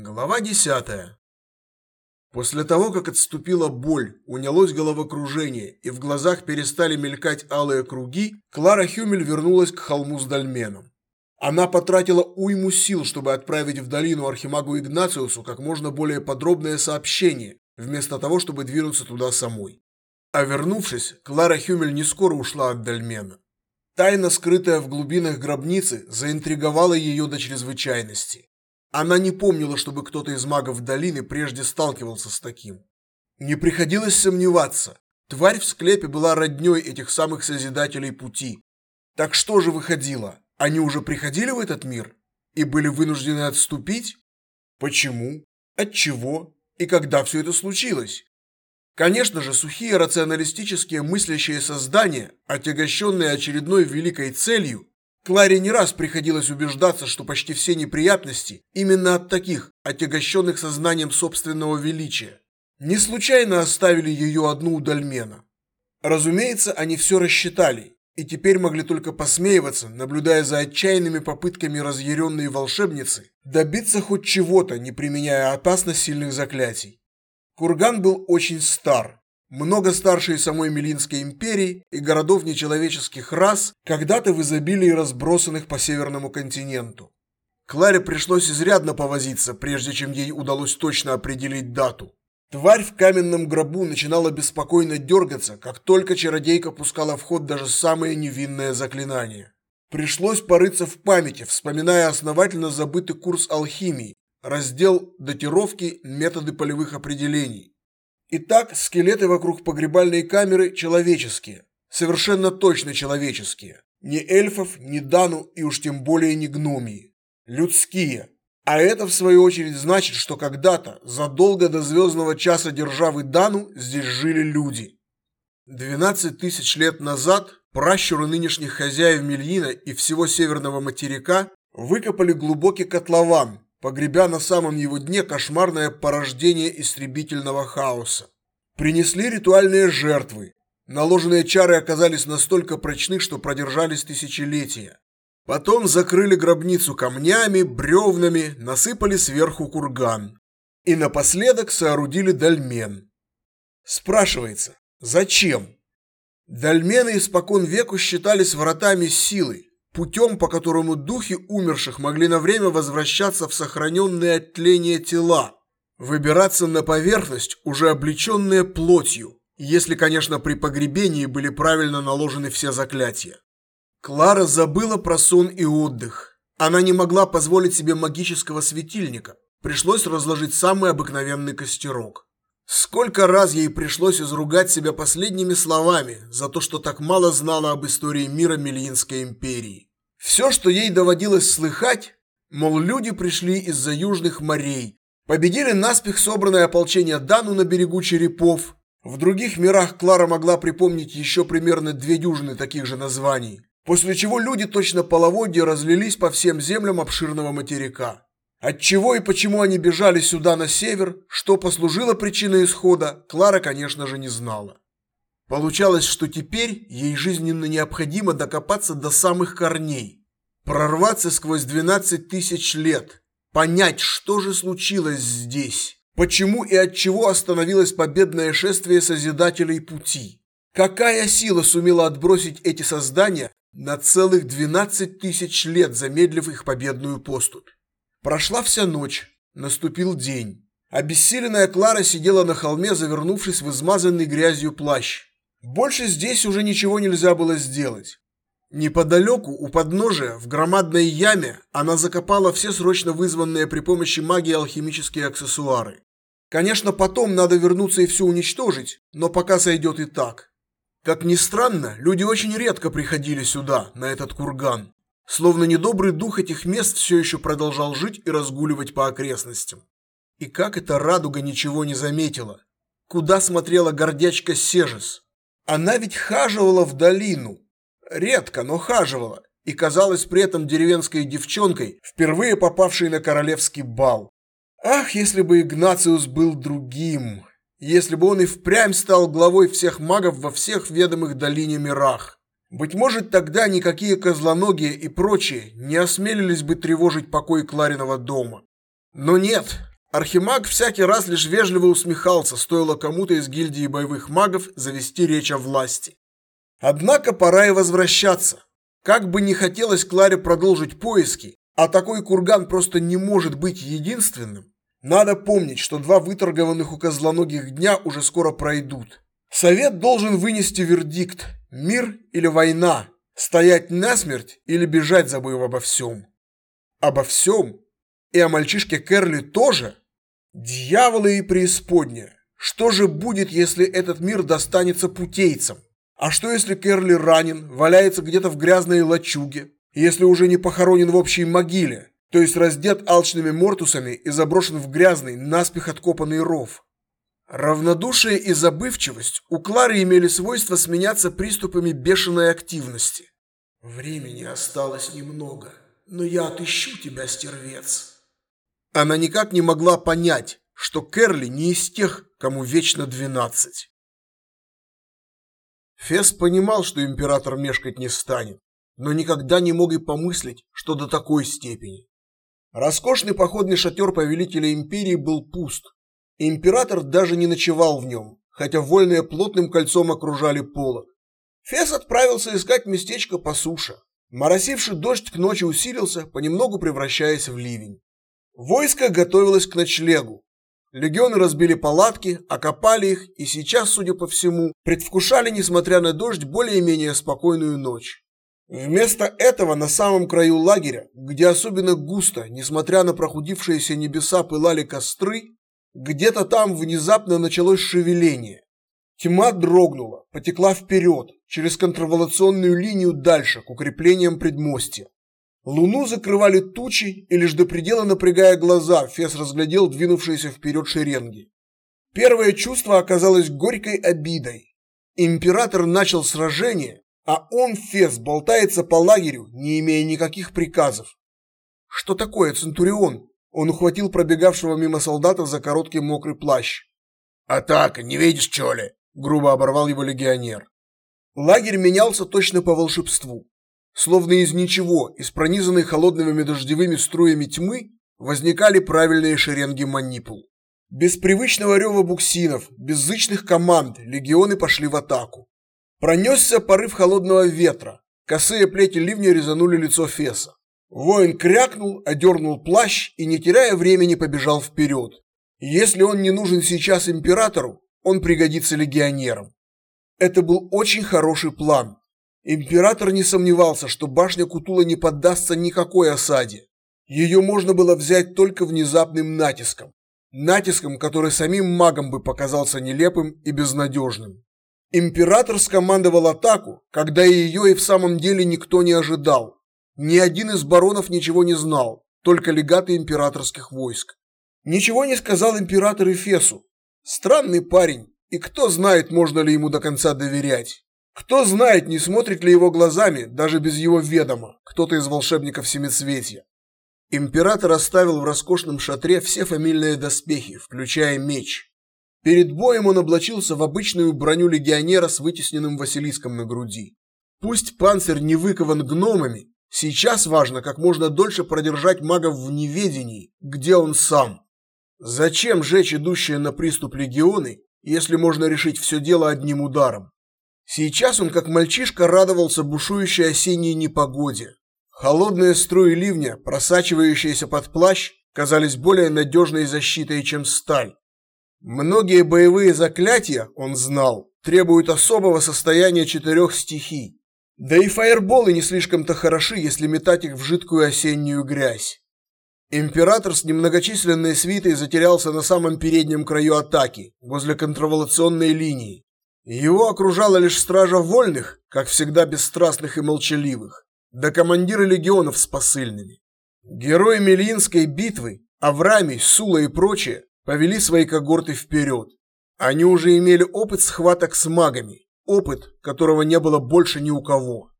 Глава 10. После того, как отступила боль, унялось головокружение и в глазах перестали мелькать алые круги, Клара Хюмель вернулась к холму с дольменом. Она потратила уйму сил, чтобы отправить в долину Архимагу Игнациусу как можно более подробное сообщение, вместо того, чтобы двинуться туда самой. А вернувшись, Клара Хюмель не скоро ушла от дольмена. Тайна, скрытая в глубинах гробницы, заинтриговала ее до чрезвычайности. Она не помнила, чтобы кто-то из магов долины прежде сталкивался с таким. Не приходилось сомневаться. Тварь в склепе была роднёй этих самых Созидателей Пути. Так что же выходило? Они уже приходили в этот мир? И были вынуждены отступить? Почему? От чего? И когда все это случилось? Конечно же, сухие рационалистические мыслящие создания, отягощенные очередной великой целью, Кларе не раз приходилось убеждаться, что почти все неприятности именно от таких, отягощенных сознанием собственного величия. Не случайно оставили ее одну у Дальмена. Разумеется, они все рассчитали и теперь могли только посмеиваться, наблюдая за отчаянными попытками разъяренной волшебницы добиться хоть чего-то, не применяя опасно сильных заклятий. Курган был очень стар, много старше самой Милинской империи и городов нечеловеческих рас, когда-то в изобилии разбросанных по северному континенту. Кларе пришлось изрядно повозиться, прежде чем ей удалось точно определить дату. Тварь в каменном гробу начинала беспокойно дергаться, как только чародейка пускала в ход даже самые невинные заклинания. Пришлось порыться в памяти, вспоминая основательно забытый курс алхимии, раздел датировки, методы полевых определений. Итак, скелеты вокруг погребальной камеры человеческие. Совершенно точно человеческие. Не эльфов, не дану и уж тем более не гномии. Людские. А это, в свою очередь, значит, что когда-то, задолго до звездного часа державы Дану, здесь жили люди. 12 тысяч лет назад пращуры нынешних хозяев Мельина и всего северного материка выкопали глубокий котлован, погребя на самом его дне кошмарное порождение истребительного хаоса. Принесли ритуальные жертвы. Наложенные чары оказались настолько прочны, что продержались тысячелетия. Потом закрыли гробницу камнями, бревнами, насыпали сверху курган. И напоследок соорудили дольмен. Спрашивается, зачем? Дольмены испокон веку считались вратами силы, путем, по которому духи умерших могли на время возвращаться в сохраненные от тления тела, выбираться на поверхность, уже облеченные плотью, если, конечно, при погребении были правильно наложены все заклятия. Клара забыла про сон и отдых. Она не могла позволить себе магического светильника. Пришлось разложить самый обыкновенный костерок. Сколько раз ей пришлось изругать себя последними словами за то, что так мало знала об истории мира Мельинской империи. Все, что ей доводилось слыхать, мол, люди пришли из-за южных морей, победили наспех собранное ополчение Дану на берегу черепов. В других мирах Клара могла припомнить еще примерно две дюжины таких же названий, после чего люди точно половодья разлились по всем землям обширного материка. От чего и почему они бежали сюда на север, что послужило причиной исхода, Клара, конечно же, не знала. Получалось, что теперь ей жизненно необходимо докопаться до самых корней, прорваться сквозь 12 тысяч лет, понять, что же случилось здесь, почему и от чего остановилось победное шествие Созидателей Пути. Какая сила сумела отбросить эти создания на целых 12 тысяч лет, замедлив их победную поступь? Прошла вся ночь, наступил день. Обессиленная Клара сидела на холме, завернувшись в измазанный грязью плащ. Больше здесь уже ничего нельзя было сделать. Неподалеку, у подножия, в громадной яме, она закопала все срочно вызванные при помощи магии алхимические аксессуары. Конечно, потом надо вернуться и все уничтожить, но пока сойдет и так. Как ни странно, люди очень редко приходили сюда, на этот курган. Словно недобрый дух этих мест все еще продолжал жить и разгуливать по окрестностям. И как эта радуга ничего не заметила? Куда смотрела гордячка Сежес? Она ведь хаживала в долину. Редко, но хаживала. И казалась при этом деревенской девчонкой, впервые попавшей на королевский бал. Ах, если бы Игнациус был другим. Если бы он и впрямь стал главой всех магов во всех ведомых долине мирах. Быть может, тогда никакие козлоногие и прочие не осмелились бы тревожить покой Клариного дома. Но нет, Архимаг всякий раз лишь вежливо усмехался, стоило кому-то из гильдии боевых магов завести речь о власти. Однако пора и возвращаться. Как бы не хотелось Кларе продолжить поиски, а такой курган просто не может быть единственным, надо помнить, что два выторгованных у козлоногих дня уже скоро пройдут. Совет должен вынести вердикт – мир или война, стоять насмерть или бежать, забыв обо всем. Обо всем? И о мальчишке Керли тоже? Дьяволы и преисподняя. Что же будет, если этот мир достанется путейцам? А что, если Керли ранен, валяется где-то в грязной лачуге, если уже не похоронен в общей могиле, то есть раздет алчными мортусами и заброшен в грязный, наспех откопанный ров? Равнодушие и забывчивость у Клары имели свойство сменяться приступами бешеной активности. «Времени осталось немного, но я отыщу тебя, стервец». Она никак не могла понять, что Керли не из тех, кому вечно двенадцать. Фес понимал, что император мешкать не станет, но никогда не мог и помыслить, что до такой степени. Роскошный походный шатер повелителя империи был пуст. Император даже не ночевал в нем, хотя вольные плотным кольцом окружали полог. Фес отправился искать местечко по суше. Моросивший дождь к ночи усилился, понемногу превращаясь в ливень. Войско готовилось к ночлегу, Легионы разбили палатки, окопали их и сейчас, судя по всему, предвкушали, несмотря на дождь, более-менее спокойную ночь. Вместо этого на самом краю лагеря, где особенно густо, несмотря на прохудившиеся небеса, пылали костры, где-то там внезапно началось шевеление. Тьма дрогнула, потекла вперед, через контрволационную линию дальше, к укреплениям предмостья. Луну закрывали тучи, и лишь до предела напрягая глаза, Фес разглядел двинувшиеся вперед шеренги. Первое чувство оказалось горькой обидой. Император начал сражение, а он, Фес, болтается по лагерю, не имея никаких приказов. Что такое, Центурион? Он ухватил пробегавшего мимо солдата за короткий мокрый плащ. «Атака, не видишь, что ли?» – грубо оборвал его легионер. Лагерь менялся точно по волшебству. Словно из ничего, из пронизанной холодными дождевыми струями тьмы, возникали правильные шеренги манипул. Без привычного рева буксинов, без зычных команд легионы пошли в атаку. Пронесся порыв холодного ветра. Косые плети ливня резанули лицо Феса. Воин крякнул, одернул плащ и, не теряя времени, побежал вперед. Если он не нужен сейчас императору, он пригодится легионерам. Это был очень хороший план, Император не сомневался, что башня Кутула не поддастся никакой осаде. Ее можно было взять только внезапным натиском. Натиском, который самим магам бы показался нелепым и безнадежным. Император скомандовал атаку, когда ее и в самом деле никто не ожидал. Ни один из баронов ничего не знал, только легаты императорских войск. Ничего не сказал император Эфесу. Странный парень, и кто знает, можно ли ему до конца доверять. Кто знает, не смотрит ли его глазами, даже без его ведома, кто-то из волшебников Семицветия. Император оставил в роскошном шатре все фамильные доспехи, включая меч. Перед боем он облачился в обычную броню легионера с вытесненным Василиском на груди. Пусть панцирь не выкован гномами, сейчас важно как можно дольше продержать магов в неведении, где он сам. Зачем жечь идущие на приступ легионы, если можно решить все дело одним ударом? Сейчас он, как мальчишка, радовался бушующей осенней непогоде. Холодные струи ливня, просачивающиеся под плащ, казались более надежной защитой, чем сталь. Многие боевые заклятия, он знал, требуют особого состояния четырех стихий. Да и фаерболы не слишком-то хороши, если метать их в жидкую осеннюю грязь. Император с немногочисленной свитой затерялся на самом переднем краю атаки, возле контрволационной линии. Его окружала лишь стража вольных, как всегда бесстрастных и молчаливых, да командиры легионов с посыльными. Герои Мелинской битвы, Аврамий, Сула и прочие, повели свои когорты вперед. Они уже имели опыт схваток с магами, опыт, которого не было больше ни у кого.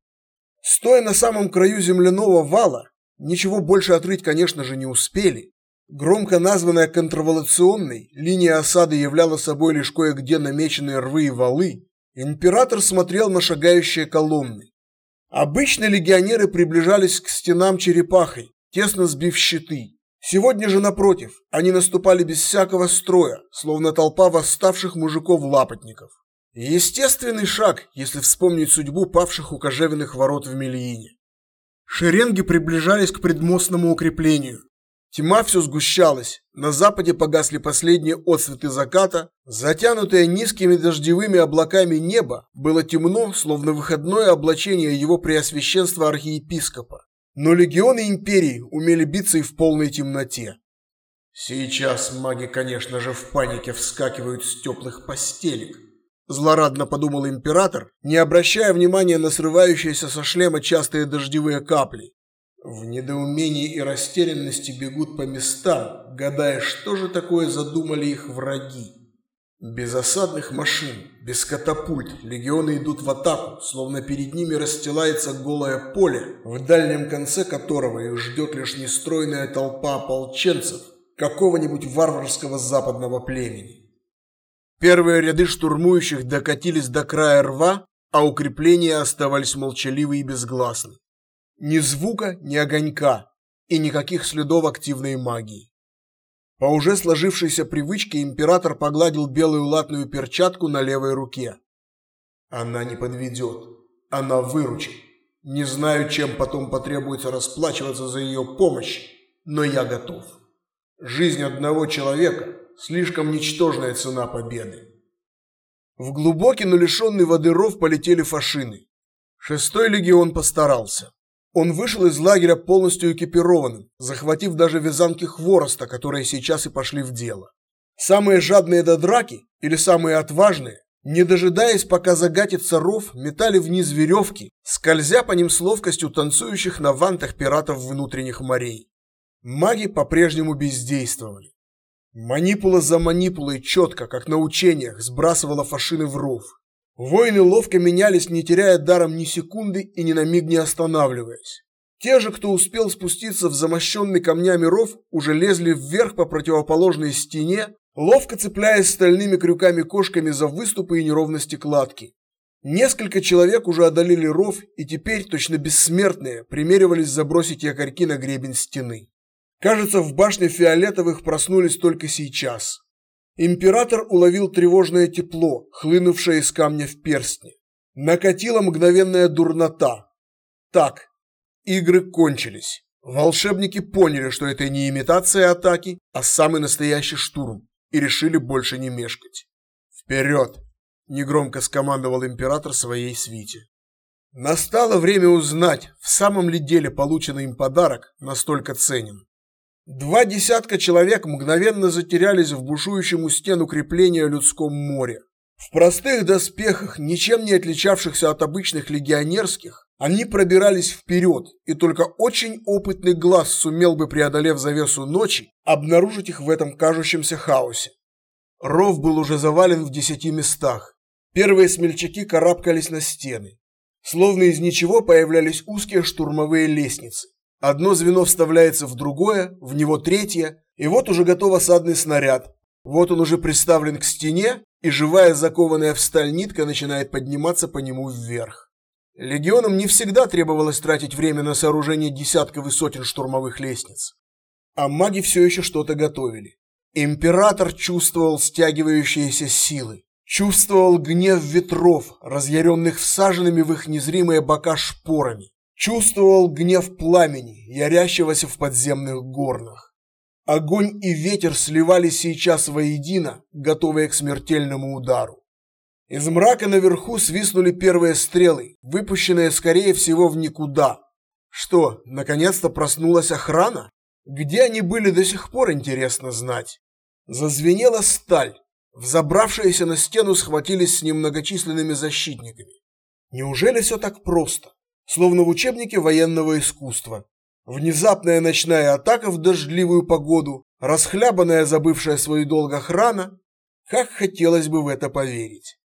Стоя на самом краю земляного вала, ничего больше отрыть, конечно же, не успели, Громко названная контрволационной, линия осады являла собой лишь кое-где намеченные рвы и валы. Император смотрел на шагающие колонны. Обычно легионеры приближались к стенам черепахой, тесно сбив щиты. Сегодня же, напротив, они наступали без всякого строя, словно толпа восставших мужиков-лапотников. Естественный шаг, если вспомнить судьбу павших у кожевенных ворот в Мельине. Шеренги приближались к предмостному укреплению. Тьма все сгущалась. На западе погасли последние отсветы заката. Затянутое низкими дождевыми облаками небо было темно, словно выходное облачение его преосвященства архиепископа. Но легионы империи умели биться и в полной темноте. Сейчас маги, конечно же, в панике вскакивают с теплых постелек. Злорадно подумал император, не обращая внимания на срывающиеся со шлема частые дождевые капли. В недоумении и растерянности бегут по местам, гадая, что же такое задумали их враги. Без осадных машин, без катапульт, легионы идут в атаку, словно перед ними расстилается голое поле, в дальнем конце которого их ждет лишь нестройная толпа ополченцев какого-нибудь варварского западного племени. Первые ряды штурмующих докатились до края рва, а укрепления оставались молчаливы и безгласны. Ни звука, ни огонька и никаких следов активной магии. По уже сложившейся привычке император погладил белую латную перчатку на левой руке. Она не подведет, она выручит. Не знаю, чем потом потребуется расплачиваться за ее помощь, но я готов. Жизнь одного человека Слишком ничтожная цена победы. В глубокий, но лишенный воды ров полетели фашины. Шестой легион постарался. Он вышел из лагеря полностью экипированным, захватив даже вязанки хвороста, которые сейчас и пошли в дело. Самые жадные до драки, или самые отважные, не дожидаясь, пока загатится ров, метали вниз веревки, скользя по ним с ловкостью танцующих на вантах пиратов внутренних морей. Маги по-прежнему бездействовали. Манипула за манипулой четко, как на учениях, сбрасывала фашины в ров. Воины ловко менялись, не теряя даром ни секунды и ни на миг не останавливаясь. Те же, кто успел спуститься в замощенный камнями ров, уже лезли вверх по противоположной стене, ловко цепляясь стальными крюками-кошками за выступы и неровности кладки. Несколько человек уже одолели ров и теперь, точно бессмертные, примеривались забросить якорьки на гребень стены. Кажется, в башне фиолетовых проснулись только сейчас. Император уловил тревожное тепло, хлынувшее из камня в перстне. Накатила мгновенная дурнота. Так, игры кончились. Волшебники поняли, что это не имитация атаки, а самый настоящий штурм, и решили больше не мешкать. «Вперед!» – негромко скомандовал император своей свите. Настало время узнать, в самом ли деле полученный им подарок настолько ценен. Два десятка человек мгновенно затерялись в бушующем у стен укрепления людском море. В простых доспехах, ничем не отличавшихся от обычных легионерских, они пробирались вперед, и только очень опытный глаз сумел бы, преодолев завесу ночи, обнаружить их в этом кажущемся хаосе. Ров был уже завален в десяти местах. Первые смельчаки карабкались на стены. Словно из ничего появлялись узкие штурмовые лестницы. Одно звено вставляется в другое, в него третье, и вот уже готов осадный снаряд. Вот он уже приставлен к стене, и живая закованная в сталь нитка начинает подниматься по нему вверх. Легионам не всегда требовалось тратить время на сооружение десятков и сотен штурмовых лестниц. А маги все еще что-то готовили. Император чувствовал стягивающиеся силы, чувствовал гнев ветров, разъяренных всаженными в их незримые бока шпорами. Чувствовал гнев пламени, ярящегося в подземных горнах. Огонь и ветер сливались сейчас воедино, готовые к смертельному удару. Из мрака наверху свистнули первые стрелы, выпущенные, скорее всего, в никуда. Что, наконец-то проснулась охрана? Где они были до сих пор, интересно знать. Зазвенела сталь. Взобравшиеся на стену схватились с немногочисленными защитниками. Неужели все так просто? Словно в учебнике военного искусства. Внезапная ночная атака в дождливую погоду, расхлябанная, забывшая свой долг охрана. Как хотелось бы в это поверить.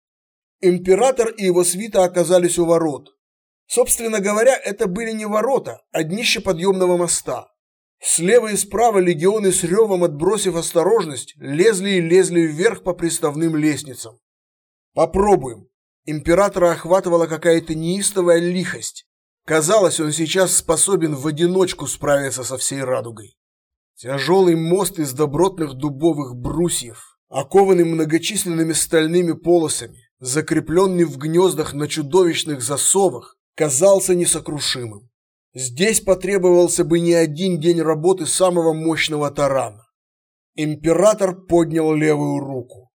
Император и его свита оказались у ворот. Собственно говоря, это были не ворота, а днище подъемного моста. Слева и справа легионы с ревом отбросив осторожность, лезли и лезли вверх по приставным лестницам. Попробуем. Императора охватывала какая-то неистовая лихость. Казалось, он сейчас способен в одиночку справиться со всей радугой. Тяжелый мост из добротных дубовых брусьев, окованный многочисленными стальными полосами, закрепленный в гнездах на чудовищных засовах, казался несокрушимым. Здесь потребовался бы не один день работы самого мощного тарана. Император поднял левую руку.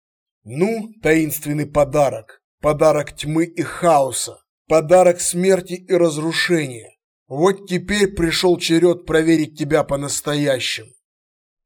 Ну, таинственный подарок, подарок тьмы и хаоса, подарок смерти и разрушения. Вот теперь пришел черед проверить тебя по-настоящему.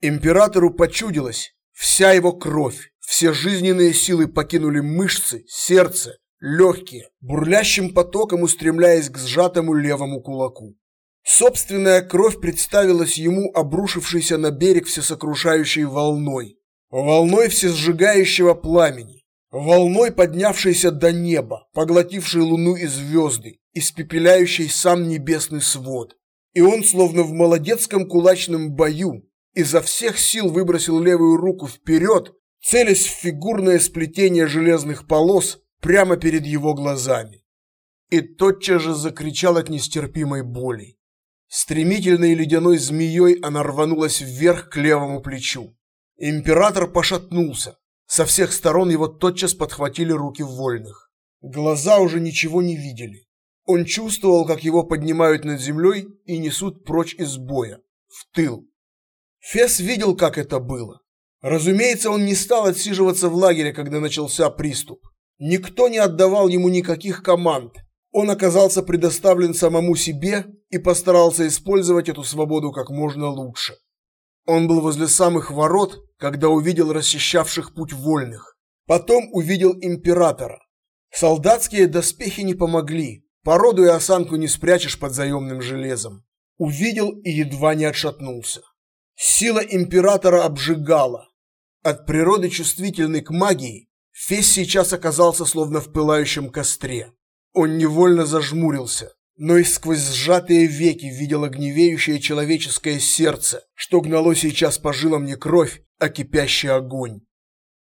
Императору почудилось, вся его кровь, все жизненные силы покинули мышцы, сердце, легкие, бурлящим потоком устремляясь к сжатому левому кулаку. Собственная кровь представилась ему обрушившейся на берег всесокрушающей волной, волной всесжигающего пламени, волной поднявшейся до неба, поглотившей луну и звезды, испепеляющей сам небесный свод. И он, словно в молодецком кулачном бою, изо всех сил выбросил левую руку вперед, целясь в фигурное сплетение железных полос прямо перед его глазами. И тотчас же закричал от нестерпимой боли. Стремительной ледяной змеей она рванулась вверх к левому плечу. Император пошатнулся. Со всех сторон его тотчас подхватили руки вольных. Глаза уже ничего не видели. Он чувствовал, как его поднимают над землей и несут прочь из боя, в тыл. Фес видел, как это было. Разумеется, он не стал отсиживаться в лагере, когда начался приступ. Никто не отдавал ему никаких команд. Он оказался предоставлен самому себе и постарался использовать эту свободу как можно лучше. Он был возле самых ворот, когда увидел расчищавших путь вольных. Потом увидел императора. Солдатские доспехи не помогли. Породу и осанку не спрячешь под заемным железом. Увидел и едва не отшатнулся. Сила императора обжигала. От природы чувствительный к магии, Фес сейчас оказался словно в пылающем костре. Он невольно зажмурился, но и сквозь сжатые веки видел огневеющее человеческое сердце, что гнало сейчас по жилам не кровь, а кипящий огонь.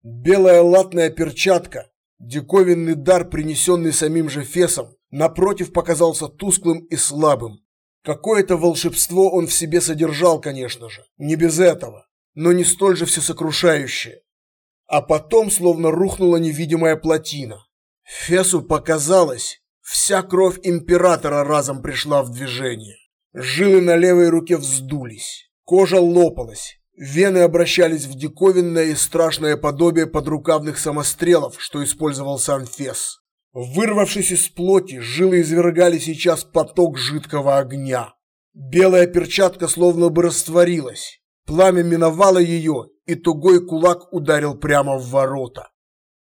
Белая латная перчатка, диковинный дар, принесенный самим же Фесом, напротив показался тусклым и слабым, Какое-то волшебство он в себе содержал, конечно же, не без этого, но не столь же всесокрушающее. А потом словно рухнула невидимая плотина. Фесу показалось, вся кровь императора разом пришла в движение. Жилы на левой руке вздулись, кожа лопалась, вены обращались в диковинное и страшное подобие подрукавных самострелов, что использовал сам Фес. Вырвавшись из плоти, жилы извергали сейчас поток жидкого огня. Белая перчатка словно бы растворилась. Пламя миновало ее, и тугой кулак ударил прямо в ворота.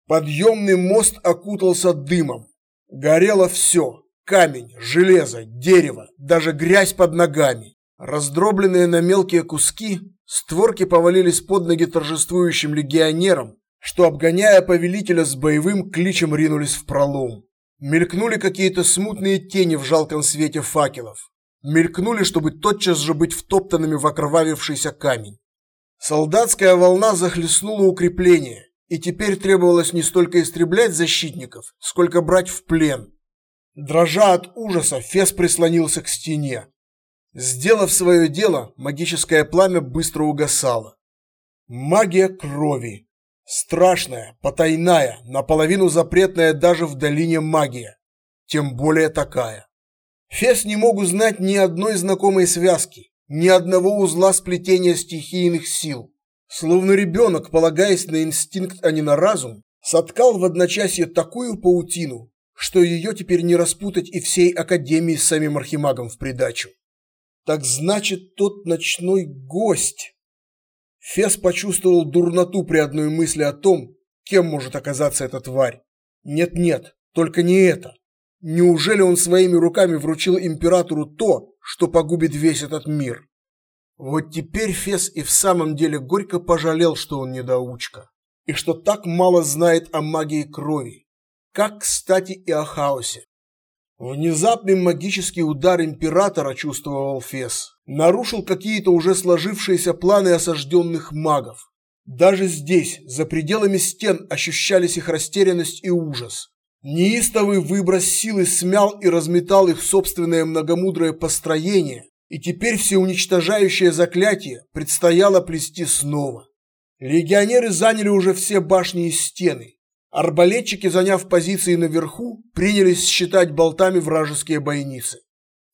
Подъемный мост окутался дымом. Горело все: камень, железо, дерево, даже грязь под ногами. Раздробленные на мелкие куски, створки повалились под ноги торжествующим легионерам, что, обгоняя повелителя с боевым кличем, ринулись в пролом. Мелькнули какие-то смутные тени в жалком свете факелов. Мелькнули, чтобы тотчас же быть втоптанными в окровавившийся камень. Солдатская волна захлестнула укрепление, и теперь требовалось не столько истреблять защитников, сколько брать в плен. Дрожа от ужаса, Фес прислонился к стене. Сделав свое дело, магическое пламя быстро угасало. Магия крови. Страшная, потайная, наполовину запретная даже в долине магия. Тем более такая. Фес не мог узнать ни одной знакомой связки, ни одного узла сплетения стихийных сил. Словно ребенок, полагаясь на инстинкт, а не на разум, соткал в одночасье такую паутину, что ее теперь не распутать и всей Академии с самим Архимагом в придачу. Так значит, тот ночной гость... Фес почувствовал дурноту при одной мысли о том, кем может оказаться эта тварь. Нет-нет, только не это. Неужели он своими руками вручил императору то, что погубит весь этот мир? Вот теперь Фес и в самом деле горько пожалел, что он недоучка, и что так мало знает о магии крови. Как, кстати, и о хаосе. Внезапный магический удар императора, чувствовал Фес, нарушил какие-то уже сложившиеся планы осажденных магов. Даже здесь, за пределами стен, ощущались их растерянность и ужас. Неистовый выброс силы смял и разметал их собственное многомудрое построение и теперь всеуничтожающее заклятие предстояло плести снова. Легионеры заняли уже все башни и стены. Арбалетчики, заняв позиции наверху, принялись считать болтами вражеские бойницы.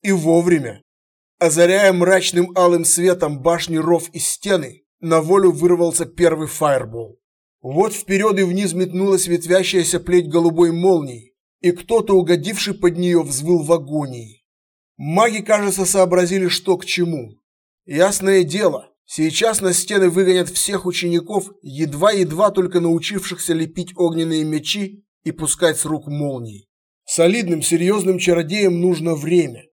И вовремя. Озаряя мрачным алым светом башни ров и стены, на волю вырвался первый фаербол. Вот вперед и вниз метнулась ветвящаяся плеть голубой молнии, и кто-то, угодивший под нее, взвыл в агонии. Маги, кажется, сообразили, что к чему. Ясное дело, сейчас на стены выгонят всех учеников, едва-едва только научившихся лепить огненные мечи и пускать с рук молнии. Солидным, серьезным чародеям нужно время.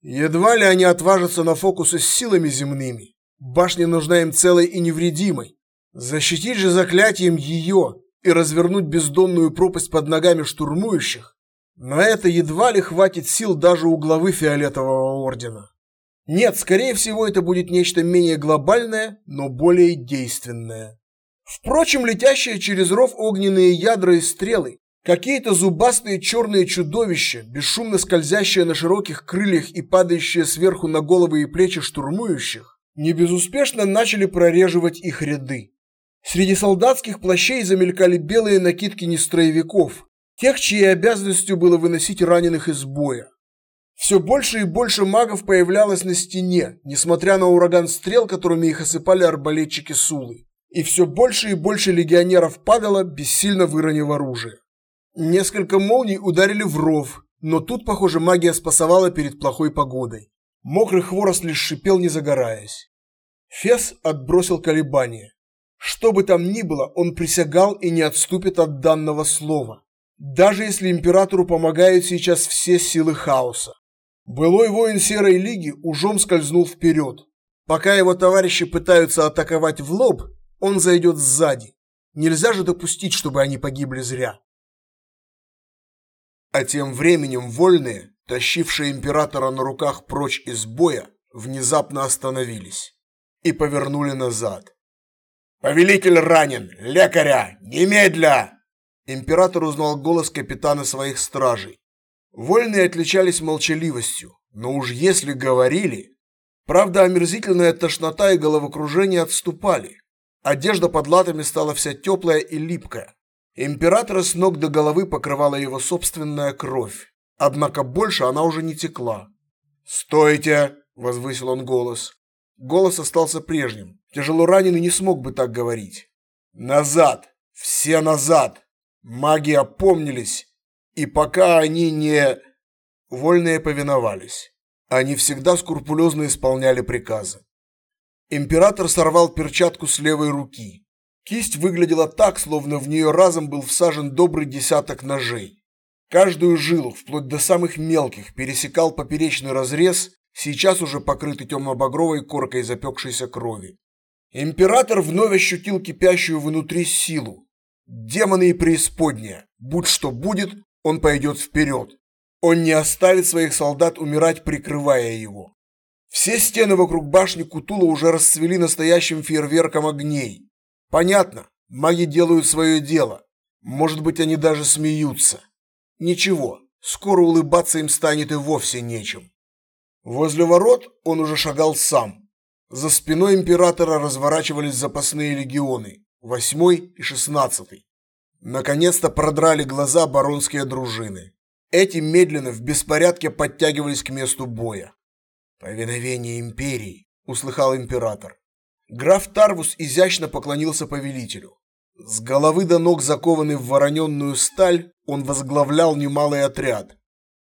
Едва ли они отважатся на фокусы с силами земными. Башня нужна им целой и невредимой. Защитить же заклятием ее и развернуть бездонную пропасть под ногами штурмующих, на это едва ли хватит сил даже у главы Фиолетового Ордена. Нет, скорее всего, это будет нечто менее глобальное, но более действенное. Впрочем, летящие через ров огненные ядра и стрелы, какие-то зубастые черные чудовища, бесшумно скользящие на широких крыльях и падающие сверху на головы и плечи штурмующих, не безуспешно начали прореживать их ряды. Среди солдатских плащей замелькали белые накидки нестроевиков, тех, чьей обязанностью было выносить раненых из боя. Все больше и больше магов появлялось на стене, несмотря на ураган стрел, которыми их осыпали арбалетчики Сулы. И все больше и больше легионеров падало, бессильно выронив оружие. Несколько молний ударили в ров, но тут, похоже, магия спасовала перед плохой погодой. Мокрый хворост лишь шипел, не загораясь. Фес отбросил колебания. Что бы там ни было, он присягал и не отступит от данного слова. Даже если императору помогают сейчас все силы хаоса. Былой воин Серой Лиги ужом скользнул вперед. Пока его товарищи пытаются атаковать в лоб, он зайдет сзади. Нельзя же допустить, чтобы они погибли зря. А тем временем вольные, тащившие императора на руках прочь из боя, внезапно остановились и повернули назад. «Повелитель ранен! Лекаря! Немедля!» Император узнал голос капитана своих стражей. Вольные отличались молчаливостью, но уж если говорили... Правда, омерзительная тошнота и головокружение отступали. Одежда под латами стала вся теплая и липкая. Императора с ног до головы покрывала его собственная кровь. Однако больше она уже не текла. «Стойте!» – возвысил он голос. Голос остался прежним. Тяжело раненый не смог бы так говорить. Назад! Все назад! Маги опомнились. И пока они не... Вольные повиновались. Они всегда скрупулезно исполняли приказы. Император сорвал перчатку с левой руки. Кисть выглядела так, словно в нее разом был всажен добрый десяток ножей. Каждую жилу, вплоть до самых мелких, пересекал поперечный разрез, сейчас уже покрытый темно-багровой коркой запекшейся крови. Император вновь ощутил кипящую внутри силу. Демоны и преисподняя. Будь что будет, он пойдет вперед. Он не оставит своих солдат умирать, прикрывая его. Все стены вокруг башни Кутула уже расцвели настоящим фейерверком огней. Понятно, маги делают свое дело. Может быть, они даже смеются. Ничего, скоро улыбаться им станет и вовсе нечем. Возле ворот он уже шагал сам, за спиной императора разворачивались запасные легионы, восьмой и шестнадцатый. Наконец-то продрали глаза баронские дружины. Эти медленно в беспорядке подтягивались к месту боя. «Повиновение империи», — услыхал император. Граф Тарвус изящно поклонился повелителю. С головы до ног закованный в вороненную сталь, он возглавлял немалый отряд.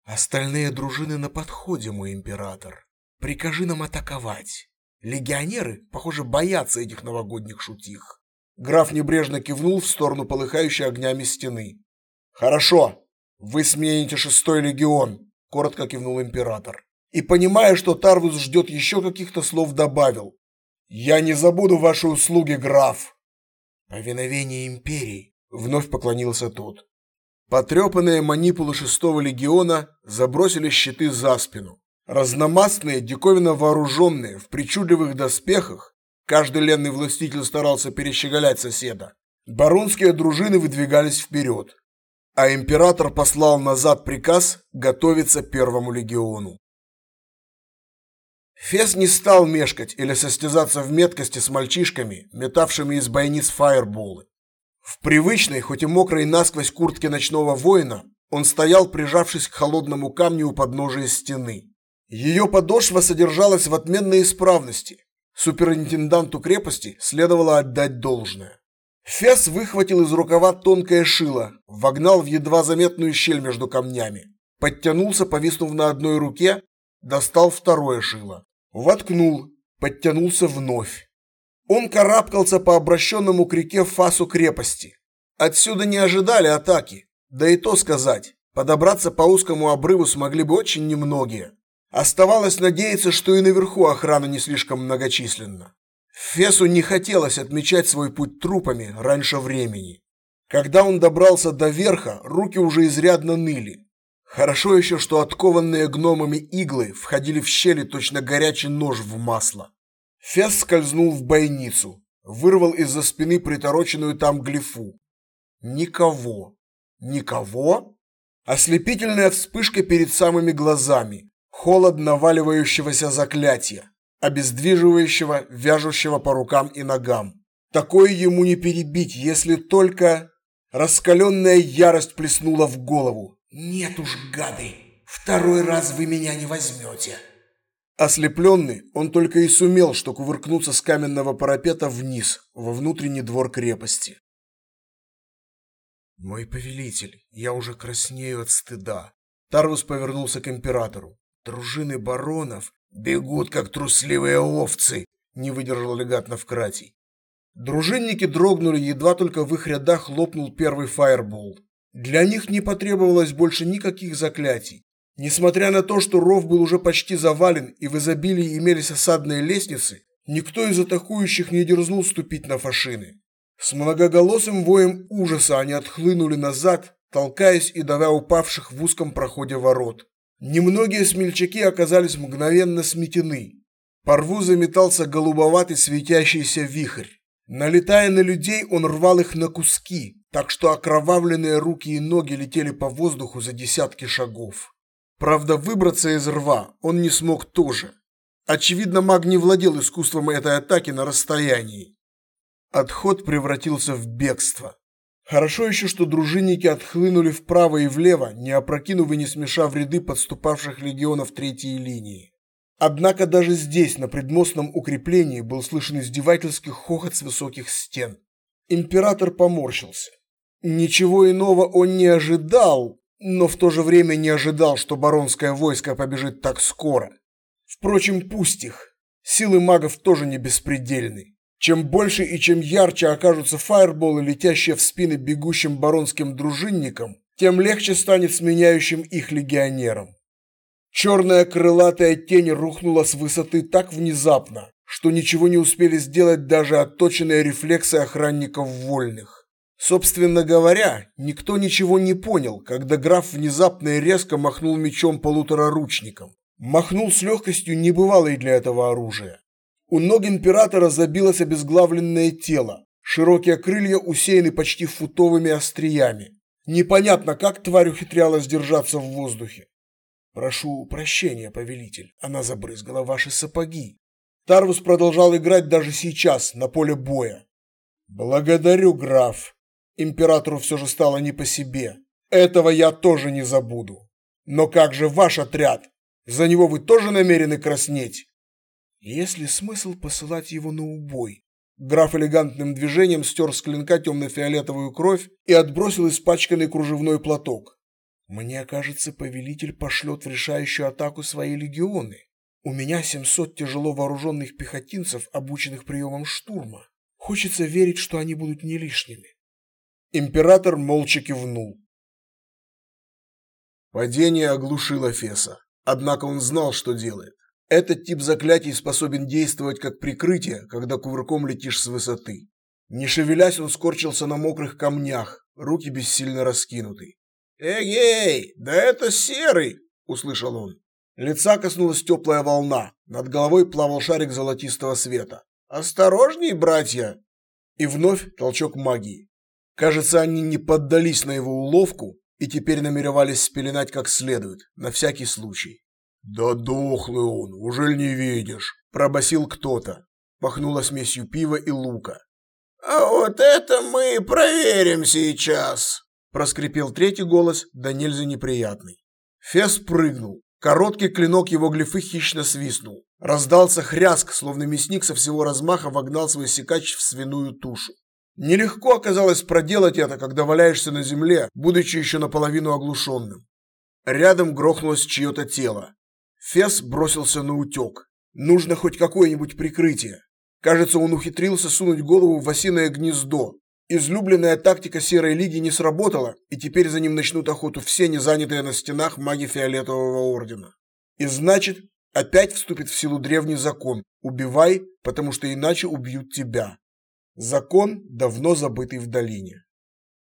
«Остальные дружины на подходе, мой император. Прикажи нам атаковать». Легионеры, похоже, боятся этих новогодних шутих. Граф небрежно кивнул в сторону полыхающей огнями стены. «Хорошо, вы смените шестой легион», – коротко кивнул император. И, понимая, что Тарвус ждет еще каких-то слов, добавил. «Я не забуду ваши услуги, граф!» «Повиновение империи», – вновь поклонился тот. Потрепанные манипулы шестого легиона забросили щиты за спину. Разномастные, диковинно вооруженные, в причудливых доспехах, каждый ленный властитель старался перещеголять соседа, баронские дружины выдвигались вперед, а император послал назад приказ готовиться первому легиону. Фес не стал мешкать или состязаться в меткости с мальчишками, метавшими из бойниц фаерболы. В привычной, хоть и мокрой насквозь куртке ночного воина, он стоял, прижавшись к холодному камню у подножия стены. Ее подошва содержалась в отменной исправности. Суперинтенданту крепости следовало отдать должное. Фес выхватил из рукава тонкое шило, вогнал в едва заметную щель между камнями, подтянулся, повиснув на одной руке, достал второе шило. Воткнул, подтянулся вновь. Он карабкался по обращенному к реке фасу крепости. Отсюда не ожидали атаки. Да и то сказать, подобраться по узкому обрыву смогли бы очень немногие. Оставалось надеяться, что и наверху охрана не слишком многочисленна. Фесу не хотелось отмечать свой путь трупами раньше времени. Когда он добрался до верха, руки уже изрядно ныли. Хорошо еще, что откованные гномами иглы входили в щели точно горячий нож в масло. Фес скользнул в бойницу, вырвал из-за спины притороченную там глифу. Никого. Никого? Ослепительная вспышка перед самыми глазами. Холод наваливающегося заклятия, обездвиживающего, вяжущего по рукам и ногам. Такое ему не перебить, если только... Раскаленная ярость плеснула в голову. «Нет уж, гады, второй раз вы меня не возьмете!» Ослепленный, он только и сумел, что кувыркнуться с каменного парапета вниз, во внутренний двор крепости. «Мой повелитель, я уже краснею от стыда». Тарвус повернулся к императору. «Дружины баронов бегут, как трусливые овцы», — не выдержал легат Навкратий. Дружинники дрогнули, едва только в их рядах лопнул первый фаербол. Для них не потребовалось больше никаких заклятий. Несмотря на то, что ров был уже почти завален и в изобилии имелись осадные лестницы, никто из атакующих не дерзнул ступить на фашины. С многоголосым воем ужаса они отхлынули назад, толкаясь и давя упавших в узком проходе ворот. Немногие смельчаки оказались мгновенно сметены. По рву заметался голубоватый светящийся вихрь. Налетая на людей, он рвал их на куски, так что окровавленные руки и ноги летели по воздуху за десятки шагов. Правда, выбраться из рва он не смог тоже. Очевидно, маг не владел искусством этой атаки на расстоянии. Отход превратился в бегство. Хорошо еще, что дружинники отхлынули вправо и влево, не опрокинув и не смешав ряды подступавших легионов третьей линии. Однако даже здесь, на предмостном укреплении, был слышен издевательский хохот с высоких стен. Император поморщился. Ничего иного он не ожидал, но в то же время не ожидал, что баронское войско побежит так скоро. Впрочем, пусть их. Силы магов тоже не беспредельны. Чем больше и чем ярче окажутся фаерболы, летящие в спины бегущим баронским дружинникам, тем легче станет сменяющим их легионерам. Черная крылатая тень рухнула с высоты так внезапно, что ничего не успели сделать даже отточенные рефлексы охранников вольных. Собственно говоря, никто ничего не понял, когда граф внезапно и резко махнул мечом полутораручником. Махнул с легкостью небывалой для этого оружия. У ног императора забилось обезглавленное тело. Широкие крылья усеяны почти футовыми остриями. Непонятно, как тварь ухитрялась держаться в воздухе. Прошу прощения, повелитель, она забрызгала ваши сапоги. Тарвус продолжал играть даже сейчас, на поле боя. Благодарю, граф. Императору все же стало не по себе. Этого я тоже не забуду. Но как же ваш отряд? За него вы тоже намерены краснеть? Есть ли смысл посылать его на убой? Граф элегантным движением стер с клинка темно-фиолетовую кровь и отбросил испачканный кружевной платок. Мне кажется, повелитель пошлет в решающую атаку свои легионы. У меня 700 тяжело вооруженных пехотинцев, обученных приемам штурма. Хочется верить, что они будут не лишними. Император молча кивнул. Падение оглушило Феса, однако он знал, что делает. Этот тип заклятий способен действовать как прикрытие, когда кувырком летишь с высоты. Не шевелясь, он скорчился на мокрых камнях, руки бессильно раскинуты. «Эй-эй, да это Серый!» – услышал он. Лица коснулась теплая волна, над головой плавал шарик золотистого света. «Осторожней, братья!» И вновь толчок магии. Кажется, они не поддались на его уловку и теперь намеревались спеленать как следует, на всякий случай. «Да дохлый он, уже не видишь», – пробасил кто-то. Пахнуло смесью пива и лука. «А вот это мы проверим сейчас», – проскрипел третий голос, да нельзя неприятный. Фес прыгнул. Короткий клинок его глифы хищно свистнул. Раздался хряск, словно мясник со всего размаха вогнал свой секач в свиную тушу. Нелегко оказалось проделать это, когда валяешься на земле, будучи еще наполовину оглушенным. Рядом грохнулось чье-то тело. Фес бросился на утек. Нужно хоть какое-нибудь прикрытие. Кажется, он ухитрился сунуть голову в осиное гнездо. Излюбленная тактика Серой Лиги не сработала, и теперь за ним начнут охоту все не занятые на стенах маги Фиолетового Ордена. И значит, опять вступит в силу древний закон «Убивай, потому что иначе убьют тебя». Закон, давно забытый в долине.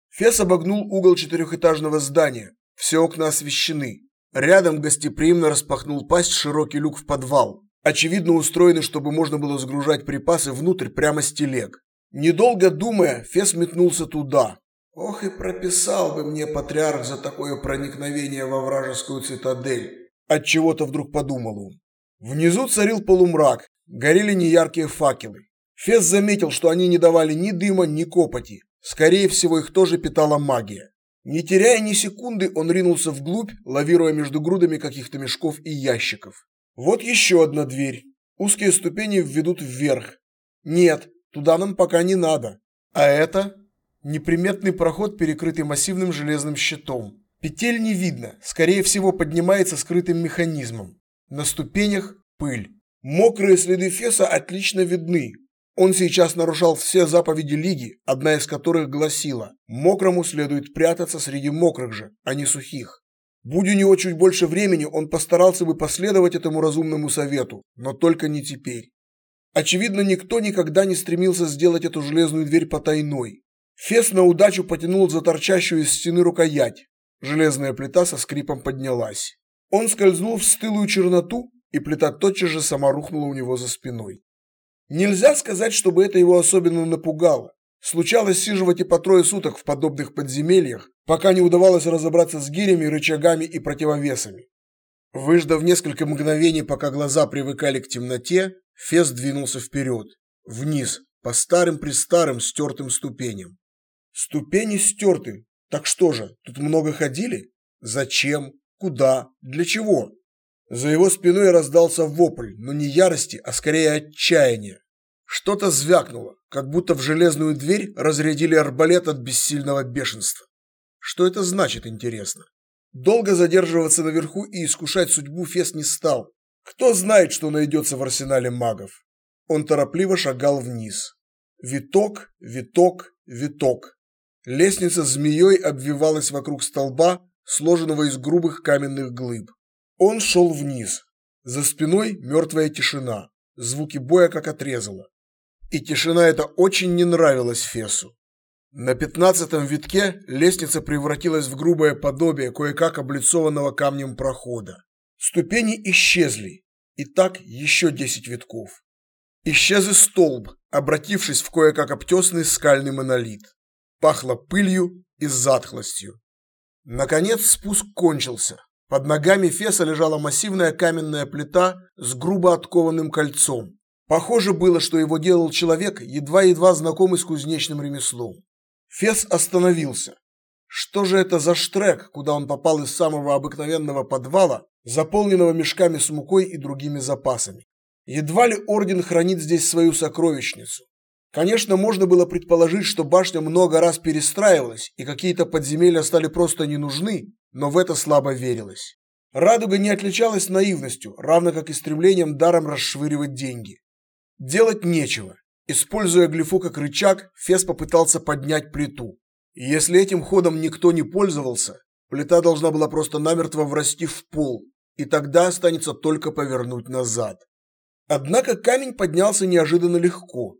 Фес обогнул угол четырехэтажного здания. Все окна освещены. Рядом гостеприимно распахнул пасть широкий люк в подвал. Очевидно устроенный, чтобы можно было сгружать припасы внутрь прямо с телег. Недолго думая, Фес метнулся туда. Ох и прописал бы мне патриарх за такое проникновение во вражескую цитадель. От чего-то вдруг подумал он. Внизу царил полумрак, горели неяркие факелы. Фес заметил, что они не давали ни дыма, ни копоти. Скорее всего, их тоже питала магия. Не теряя ни секунды, он ринулся вглубь, лавируя между грудами каких-то мешков и ящиков. Вот еще одна дверь. Узкие ступени ведут вверх. Нет, туда нам пока не надо. А это неприметный проход, перекрытый массивным железным щитом. Петель не видно, скорее всего, поднимается скрытым механизмом. На ступенях пыль. Мокрые следы Феса отлично видны, он сейчас нарушал все заповеди Лиги, одна из которых гласила «Мокрому следует прятаться среди мокрых же, а не сухих». Будь у него чуть больше времени, он постарался бы последовать этому разумному совету, но только не теперь. Очевидно, никто никогда не стремился сделать эту железную дверь потайной. Фес на удачу потянул за торчащую из стены рукоять. Железная плита со скрипом поднялась. Он скользнул в стылую черноту, и плита тотчас же сама рухнула у него за спиной. Нельзя сказать, чтобы это его особенно напугало. Случалось сиживать и по трое суток в подобных подземельях, пока не удавалось разобраться с гирями, рычагами и противовесами. Выждав несколько мгновений, пока глаза привыкали к темноте, Фес двинулся вперед, вниз, по старым-престарым стертым ступеням. Ступени стерты. Так что же, тут много ходили? Зачем? Куда? Для чего? За его спиной раздался вопль, но не ярости, а скорее отчаяния. Что-то звякнуло, как будто в железную дверь разрядили арбалет от бессильного бешенства. Что это значит, интересно? Долго задерживаться наверху и искушать судьбу Фес не стал. Кто знает, что найдется в арсенале магов. Он торопливо шагал вниз. Виток, виток, виток. Лестница змеей обвивалась вокруг столба, сложенного из грубых каменных глыб. Он шел вниз. За спиной мертвая тишина. Звуки боя как отрезало. И тишина эта очень не нравилась Фесу. На пятнадцатом витке лестница превратилась в грубое подобие кое-как облицованного камнем прохода. Ступени исчезли. И так еще десять витков. Исчез и столб, обратившись в кое-как обтесанный скальный монолит. Пахло пылью и затхлостью. Наконец спуск кончился. Под ногами Феса лежала массивная каменная плита с грубо откованным кольцом. Похоже было, что его делал человек, едва-едва знакомый с кузнечным ремеслом. Фес остановился. Что же это за штрек, куда он попал из самого обыкновенного подвала, заполненного мешками с мукой и другими запасами? Едва ли орден хранит здесь свою сокровищницу. Конечно, можно было предположить, что башня много раз перестраивалась, и какие-то подземелья стали просто не нужны, но в это слабо верилось. Радуга не отличалась наивностью, равно как и стремлением даром расшвыривать деньги. Делать нечего. Используя глифу как рычаг, Фес попытался поднять плиту. Если этим ходом никто не пользовался, плита должна была просто намертво врасти в пол, и тогда останется только повернуть назад. Однако камень поднялся неожиданно легко.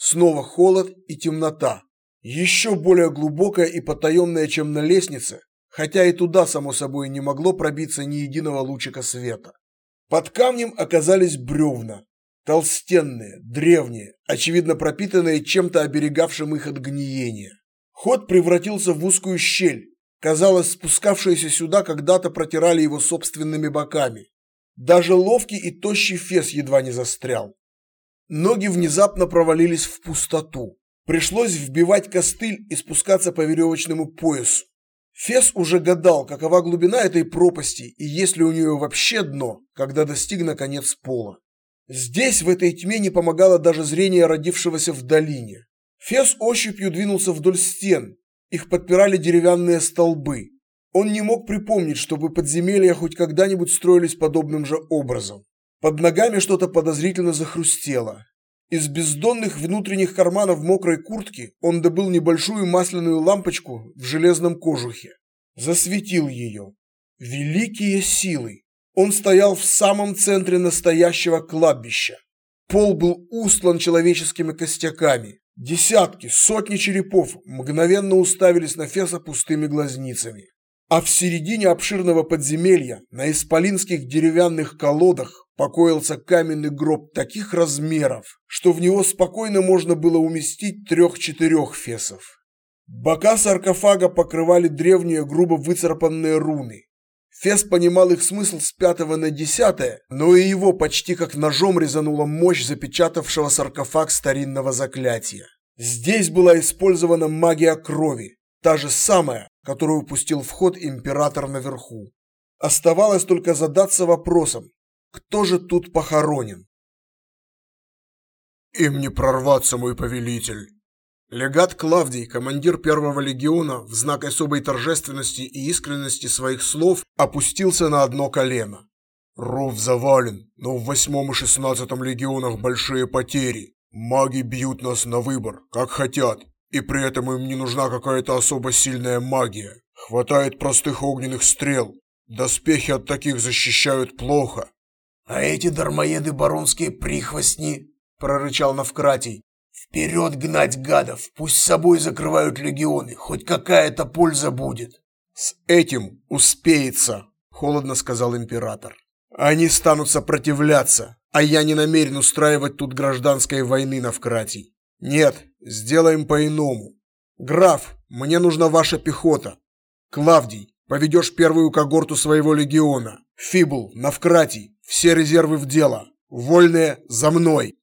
Снова холод и темнота. Еще более глубокая и потаенная, чем на лестнице, хотя и туда, само собой, не могло пробиться ни единого лучика света. Под камнем оказались бревна, толстенные, древние, очевидно пропитанные чем-то оберегавшим их от гниения. Ход превратился в узкую щель. Казалось, спускавшиеся сюда когда-то протирали его собственными боками. Даже ловкий и тощий фес едва не застрял. Ноги внезапно провалились в пустоту. Пришлось вбивать костыль и спускаться по веревочному поясу. Фес уже гадал, какова глубина этой пропасти и есть ли у нее вообще дно, когда достиг наконец пола. Здесь, в этой тьме, не помогало даже зрение родившегося в долине. Фес ощупью двинулся вдоль стен. Их подпирали деревянные столбы. Он не мог припомнить, чтобы подземелья хоть когда-нибудь строились подобным же образом. Под ногами что-то подозрительно захрустело. Из бездонных внутренних карманов мокрой куртки он добыл небольшую масляную лампочку в железном кожухе. Засветил ее. Великие силы! Он стоял в самом центре настоящего кладбища. Пол был устлан человеческими костяками. Десятки, сотни черепов мгновенно уставились на Феса пустыми глазницами. А в середине обширного подземелья на исполинских деревянных колодах покоился каменный гроб таких размеров, что в него спокойно можно было уместить трех-четырех фесов. Бока саркофага покрывали древние грубо выцарапанные руны. Фес понимал их смысл с пятого на десятое, но и его почти как ножом резанула мощь запечатавшего саркофаг старинного заклятия. Здесь была использована магия крови, та же самая, которую пустил в ход император наверху. Оставалось только задаться вопросом, кто же тут похоронен? Им не прорваться, мой повелитель. Легат Клавдий, командир первого легиона, в знак особой торжественности и искренности своих слов опустился на одно колено. Ров завален, но в восьмом и шестнадцатом легионах большие потери. Маги бьют нас на выбор, как хотят, и при этом им не нужна какая-то особо сильная магия. Хватает простых огненных стрел. Доспехи от таких защищают плохо, «А эти дармоеды баронские прихвостни!» – прорычал Навкратий. «Вперед гнать гадов! Пусть с собой закрывают легионы, хоть какая-то польза будет!» «С этим успеется!» – холодно сказал император. «Они станут сопротивляться, а я не намерен устраивать тут гражданской войны, Навкратий. Нет, сделаем по-иному. Граф, мне нужна ваша пехота. Клавдий, поведешь первую когорту своего легиона. Фибул, Навкратий, все резервы в дело. Вольные за мной.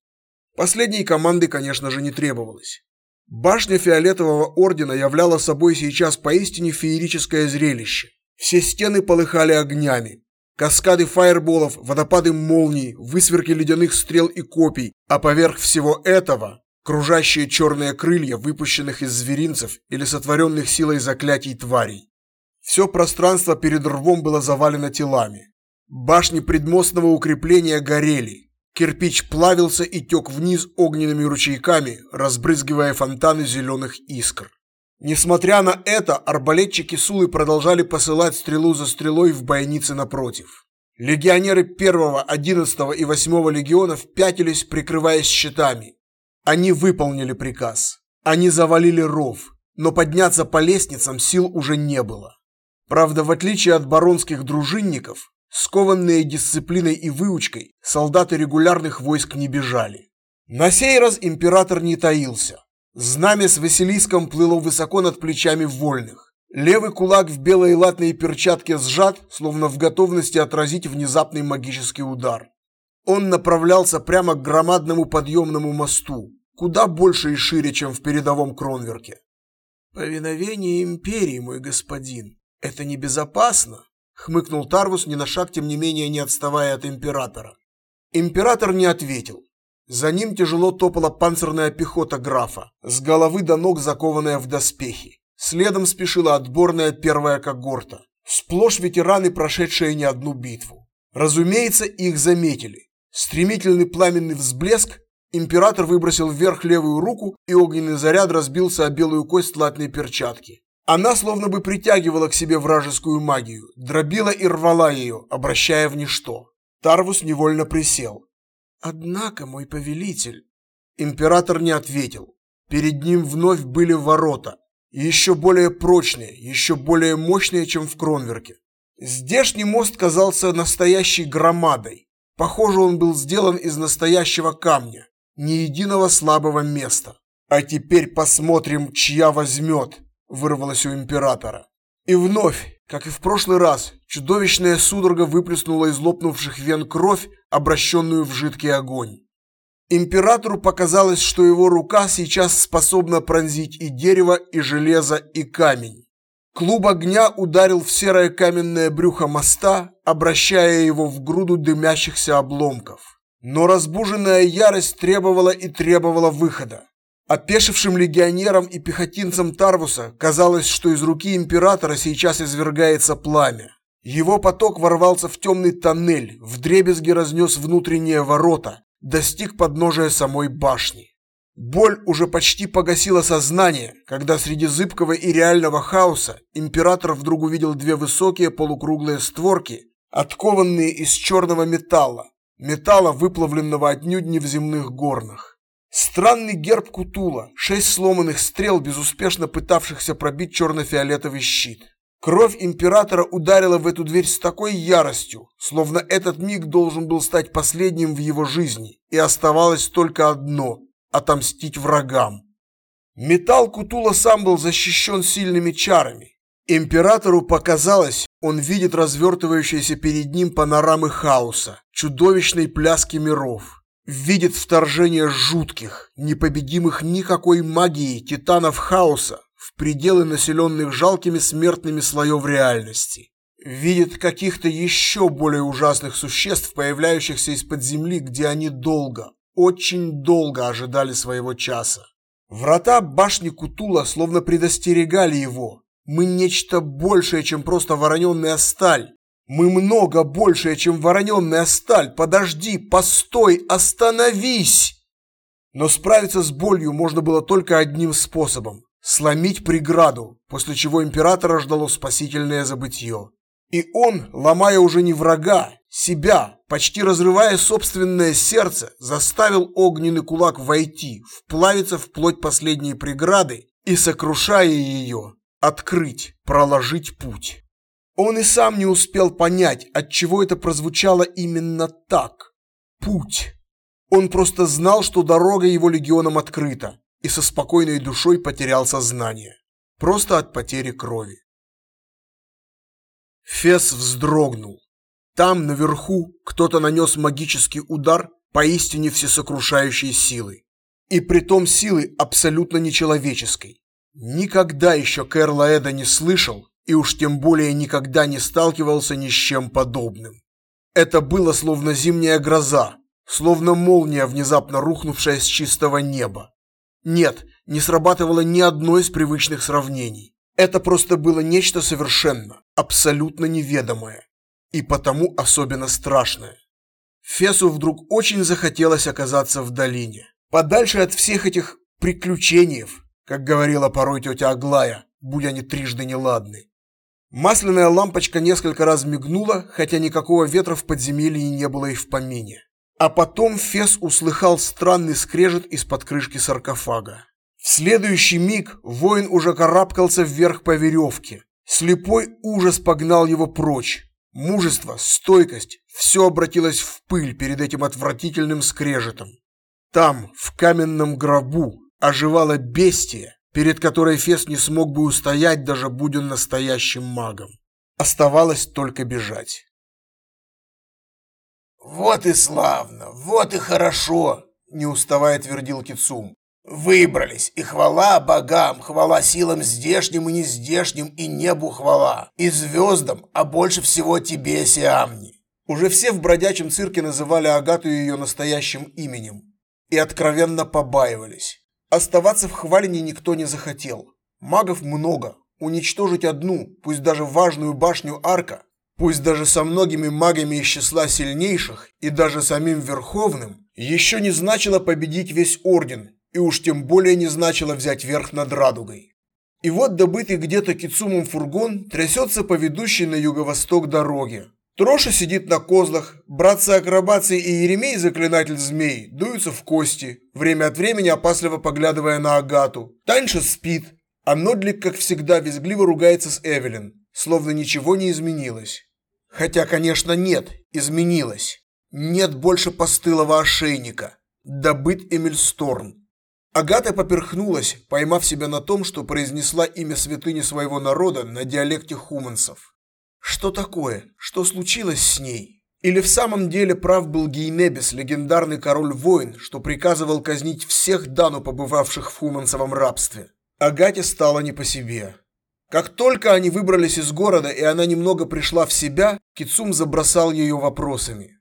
Последней команды, конечно же, не требовалось. Башня Фиолетового Ордена являла собой сейчас поистине феерическое зрелище. Все стены полыхали огнями. Каскады фаерболов, водопады молний, высверки ледяных стрел и копий, а поверх всего этого кружащие черные крылья, выпущенных из зверинцев или сотворенных силой заклятий тварей. Все пространство перед рвом было завалено телами. Башни предмостного укрепления горели. Кирпич плавился и тек вниз огненными ручейками, разбрызгивая фонтаны зеленых искр. Несмотря на это, арбалетчики Сулы продолжали посылать стрелу за стрелой в бойницы напротив. Легионеры первого, одиннадцатого и восьмого легионов пятились, прикрываясь щитами. Они выполнили приказ. Они завалили ров, но подняться по лестницам сил уже не было. Правда, в отличие от баронских дружинников, Скованные дисциплиной и выучкой, солдаты регулярных войск не бежали. На сей раз император не таился. Знамя с Василиском плыло высоко над плечами вольных. Левый кулак в белой латной перчатке сжат, словно в готовности отразить внезапный магический удар. Он направлялся прямо к громадному подъемному мосту, куда больше и шире, чем в передовом Кронверке. «Повиновение империи, мой господин, это небезопасно», хмыкнул Тарвус, ни на шаг, тем не менее, не отставая от императора. Император не ответил. За ним тяжело топала панцирная пехота графа, с головы до ног закованная в доспехи. Следом спешила отборная первая когорта, сплошь ветераны, прошедшие не одну битву. Разумеется, их заметили. Стремительный пламенный взблеск, император выбросил вверх левую руку, и огненный заряд разбился о белую кость латной перчатки. Она словно бы притягивала к себе вражескую магию, дробила и рвала ее, обращая в ничто. Тарвус невольно присел. «Однако, мой повелитель...» Император не ответил. Перед ним вновь были ворота, еще более прочные, еще более мощные, чем в Кронверке. Здешний мост казался настоящей громадой. Похоже, он был сделан из настоящего камня, ни единого слабого места. А теперь посмотрим, чья возьмет, вырвалось у императора. И вновь Как и в прошлый раз, чудовищная судорога выплеснула из лопнувших вен кровь, обращенную в жидкий огонь. Императору показалось, что его рука сейчас способна пронзить и дерево, и железо, и камень. Клуб огня ударил в серое каменное брюхо моста, обращая его в груду дымящихся обломков. Но разбуженная ярость требовала и требовала выхода. Опешившим легионерам и пехотинцам Тарвуса казалось, что из руки императора сейчас извергается пламя. Его поток ворвался в темный тоннель, вдребезги разнес внутренние ворота, достиг подножия самой башни. Боль уже почти погасила сознание, когда среди зыбкого и реального хаоса император вдруг увидел две высокие полукруглые створки, откованные из черного металла, металла, выплавленного отнюдь не в земных горнах. Странный герб Кутула, шесть сломанных стрел, безуспешно пытавшихся пробить черно-фиолетовый щит. Кровь императора ударила в эту дверь с такой яростью, словно этот миг должен был стать последним в его жизни, и оставалось только одно – отомстить врагам. Металл Кутула сам был защищен сильными чарами. Императору показалось, он видит развертывающиеся перед ним панорамы хаоса, чудовищной пляски миров видит вторжение жутких, непобедимых никакой магией титанов хаоса в пределы населенных жалкими смертными слоев реальности. Видит каких-то еще более ужасных существ, появляющихся из-под земли, где они долго, очень долго ожидали своего часа. Врата башни Кутула словно предостерегали его. Мы нечто большее, чем просто вороненная сталь. Мы много большее, чем вороненная сталь. Подожди, постой, остановись! Но справиться с болью можно было только одним способом – сломить преграду, после чего императора ждало спасительное забытье. И он, ломая уже не врага, себя, почти разрывая собственное сердце, заставил огненный кулак войти, вплавиться в плоть последней преграды и, сокрушая ее, открыть, проложить путь. Он и сам не успел понять, от чего это прозвучало именно так. Путь. Он просто знал, что дорога его легионам открыта, и со спокойной душой потерял сознание. Просто от потери крови. Фес вздрогнул. Там, наверху, кто-то нанес магический удар поистине всесокрушающей силы. И притом силы абсолютно нечеловеческой. Никогда еще Кэр Лаэда не слышал, и уж тем более никогда не сталкивался ни с чем подобным. Это было словно зимняя гроза, словно молния, внезапно рухнувшая с чистого неба. Нет, не срабатывало ни одно из привычных сравнений. Это просто было нечто совершенно, абсолютно неведомое и потому особенно страшное. Фесу вдруг очень захотелось оказаться в долине, подальше от всех этих приключений, как говорила порой тетя Аглая, будь они трижды неладны. Масляная лампочка несколько раз мигнула, хотя никакого ветра в подземелье не было и в помине. А потом Фес услыхал странный скрежет из-под крышки саркофага. В следующий миг воин уже карабкался вверх по веревке. Слепой ужас погнал его прочь. Мужество, стойкость – все обратилось в пыль перед этим отвратительным скрежетом. Там, в каменном гробу, оживало бестие, перед которой Фес не смог бы устоять, даже будь он настоящим магом. Оставалось только бежать. «Вот и славно, вот и хорошо!» – не уставая твердил Кицум. «Выбрались, и хвала богам, хвала силам здешним и нездешним, и небу хвала, и звездам, а больше всего тебе, Сиамни!» Уже все в бродячем цирке называли Агату ее настоящим именем и откровенно побаивались. Оставаться в Хвалине никто не захотел. Магов много. Уничтожить одну, пусть даже важную башню Арка, пусть даже со многими магами из числа сильнейших и даже самим Верховным, еще не значило победить весь Орден, и уж тем более не значило взять верх над Радугой. И вот добытый где-то Кицумом фургон трясется по ведущей на юго-восток дороге, Троша сидит на козлах, братцы-акробации и Еремей, заклинатель змей, дуются в кости, время от времени опасливо поглядывая на Агату. Таньша спит, а Нодлик, как всегда, визгливо ругается с Эвелин, словно ничего не изменилось. Хотя, конечно, нет, изменилось. Нет больше постылого ошейника. Добыт Эмиль Сторн. Агата поперхнулась, поймав себя на том, что произнесла имя святыни своего народа на диалекте хуманцев. Что такое? Что случилось с ней? Или в самом деле прав был Гейнебис, легендарный король-воин, что приказывал казнить всех Дану, побывавших в хуманцевом рабстве? Агате стало не по себе. Как только они выбрались из города и она немного пришла в себя, Кицум забросал ее вопросами.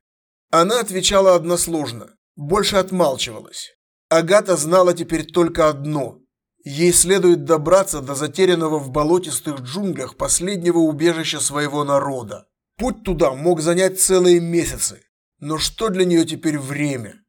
Она отвечала односложно, больше отмалчивалась. Агата знала теперь только одно. Ей следует добраться до затерянного в болотистых джунглях последнего убежища своего народа. Путь туда мог занять целые месяцы. Но что для нее теперь время?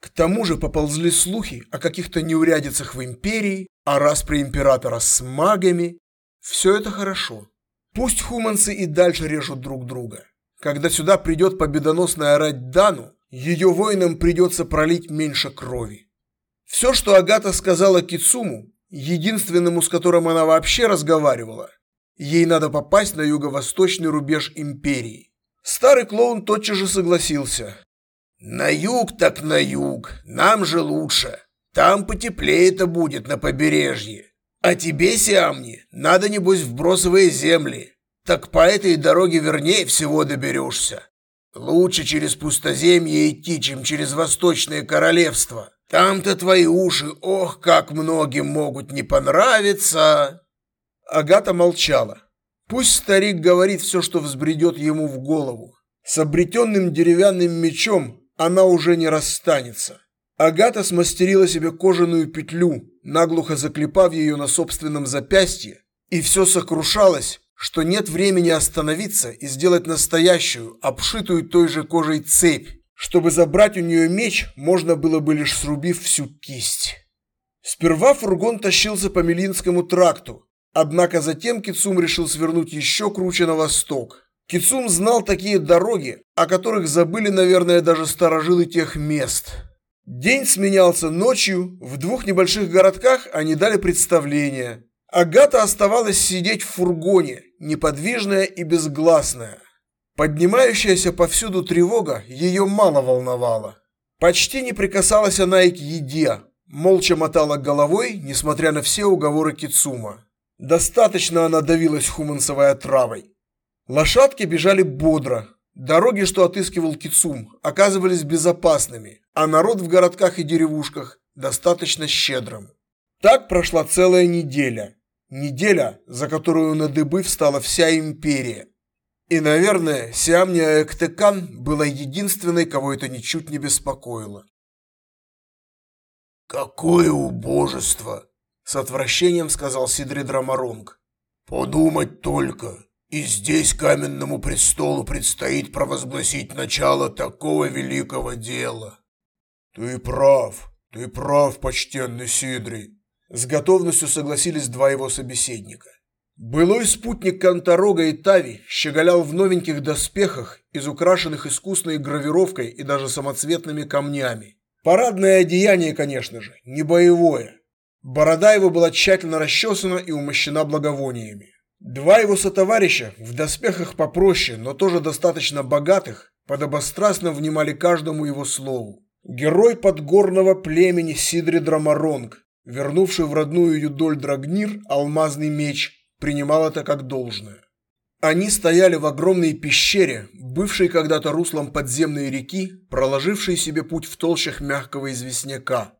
К тому же поползли слухи о каких-то неурядицах в империи, о распре императора с магами, все это хорошо. Пусть хуманцы и дальше режут друг друга. Когда сюда придет победоносная рать Дану, ее воинам придется пролить меньше крови. Все, что Агата сказала Кицуму, единственному, с которым она вообще разговаривала, ей надо попасть на юго-восточный рубеж империи. Старый клоун тотчас же согласился. На юг так на юг, нам же лучше. Там потеплее-то будет на побережье. А тебе, Сиамни, надо, небось, в бросовые земли. Так по этой дороге вернее всего доберешься. Лучше через пустоземье идти, чем через восточное королевство. Там-то твои уши, ох, как многим могут не понравиться. Агата молчала. Пусть старик говорит все, что взбредет ему в голову. С обретенным деревянным мечом она уже не расстанется. Агата смастерила себе кожаную петлю, наглухо заклепав ее на собственном запястье, и все сокрушалось, что нет времени остановиться и сделать настоящую, обшитую той же кожей цепь, чтобы забрать у нее меч, можно было бы лишь срубив всю кисть. Сперва фургон тащился по Милинскому тракту, однако затем Кицум решил свернуть еще круче на восток. Кицум знал такие дороги, о которых забыли, наверное, даже старожилы тех мест – День сменялся ночью, в двух небольших городках они дали представление. Агата оставалась сидеть в фургоне, неподвижная и безгласная. Поднимающаяся повсюду тревога ее мало волновала. Почти не прикасалась она и к еде, молча мотала головой, несмотря на все уговоры Кицума. Достаточно она давилась хумансовой отравой. Лошадки бежали бодро. Дороги, что отыскивал Кицум, оказывались безопасными а народ в городках и деревушках достаточно щедрым. Так прошла целая неделя. Неделя, за которую на дыбы встала вся империя. И, наверное, Сиамния Эктекан была единственной, кого это ничуть не беспокоило. «Какое убожество!» – с отвращением сказал Сидри Драмаронг. «Подумать только! И здесь каменному престолу предстоит провозгласить начало такого великого дела!» «Ты прав, ты прав, почтенный Сидрий!» С готовностью согласились два его собеседника. Былой спутник Конторога и Тави щеголял в новеньких доспехах, из украшенных искусной гравировкой и даже самоцветными камнями. Парадное одеяние, конечно же, не боевое. Борода его была тщательно расчесана и умощена благовониями. Два его сотоварища в доспехах попроще, но тоже достаточно богатых, подобострастно внимали каждому его слову. Герой подгорного племени Сидри Драмаронг, вернувший в родную Юдоль Драгнир алмазный меч, принимал это как должное. Они стояли в огромной пещере, бывшей когда-то руслом подземной реки, проложившей себе путь в толщах мягкого известняка.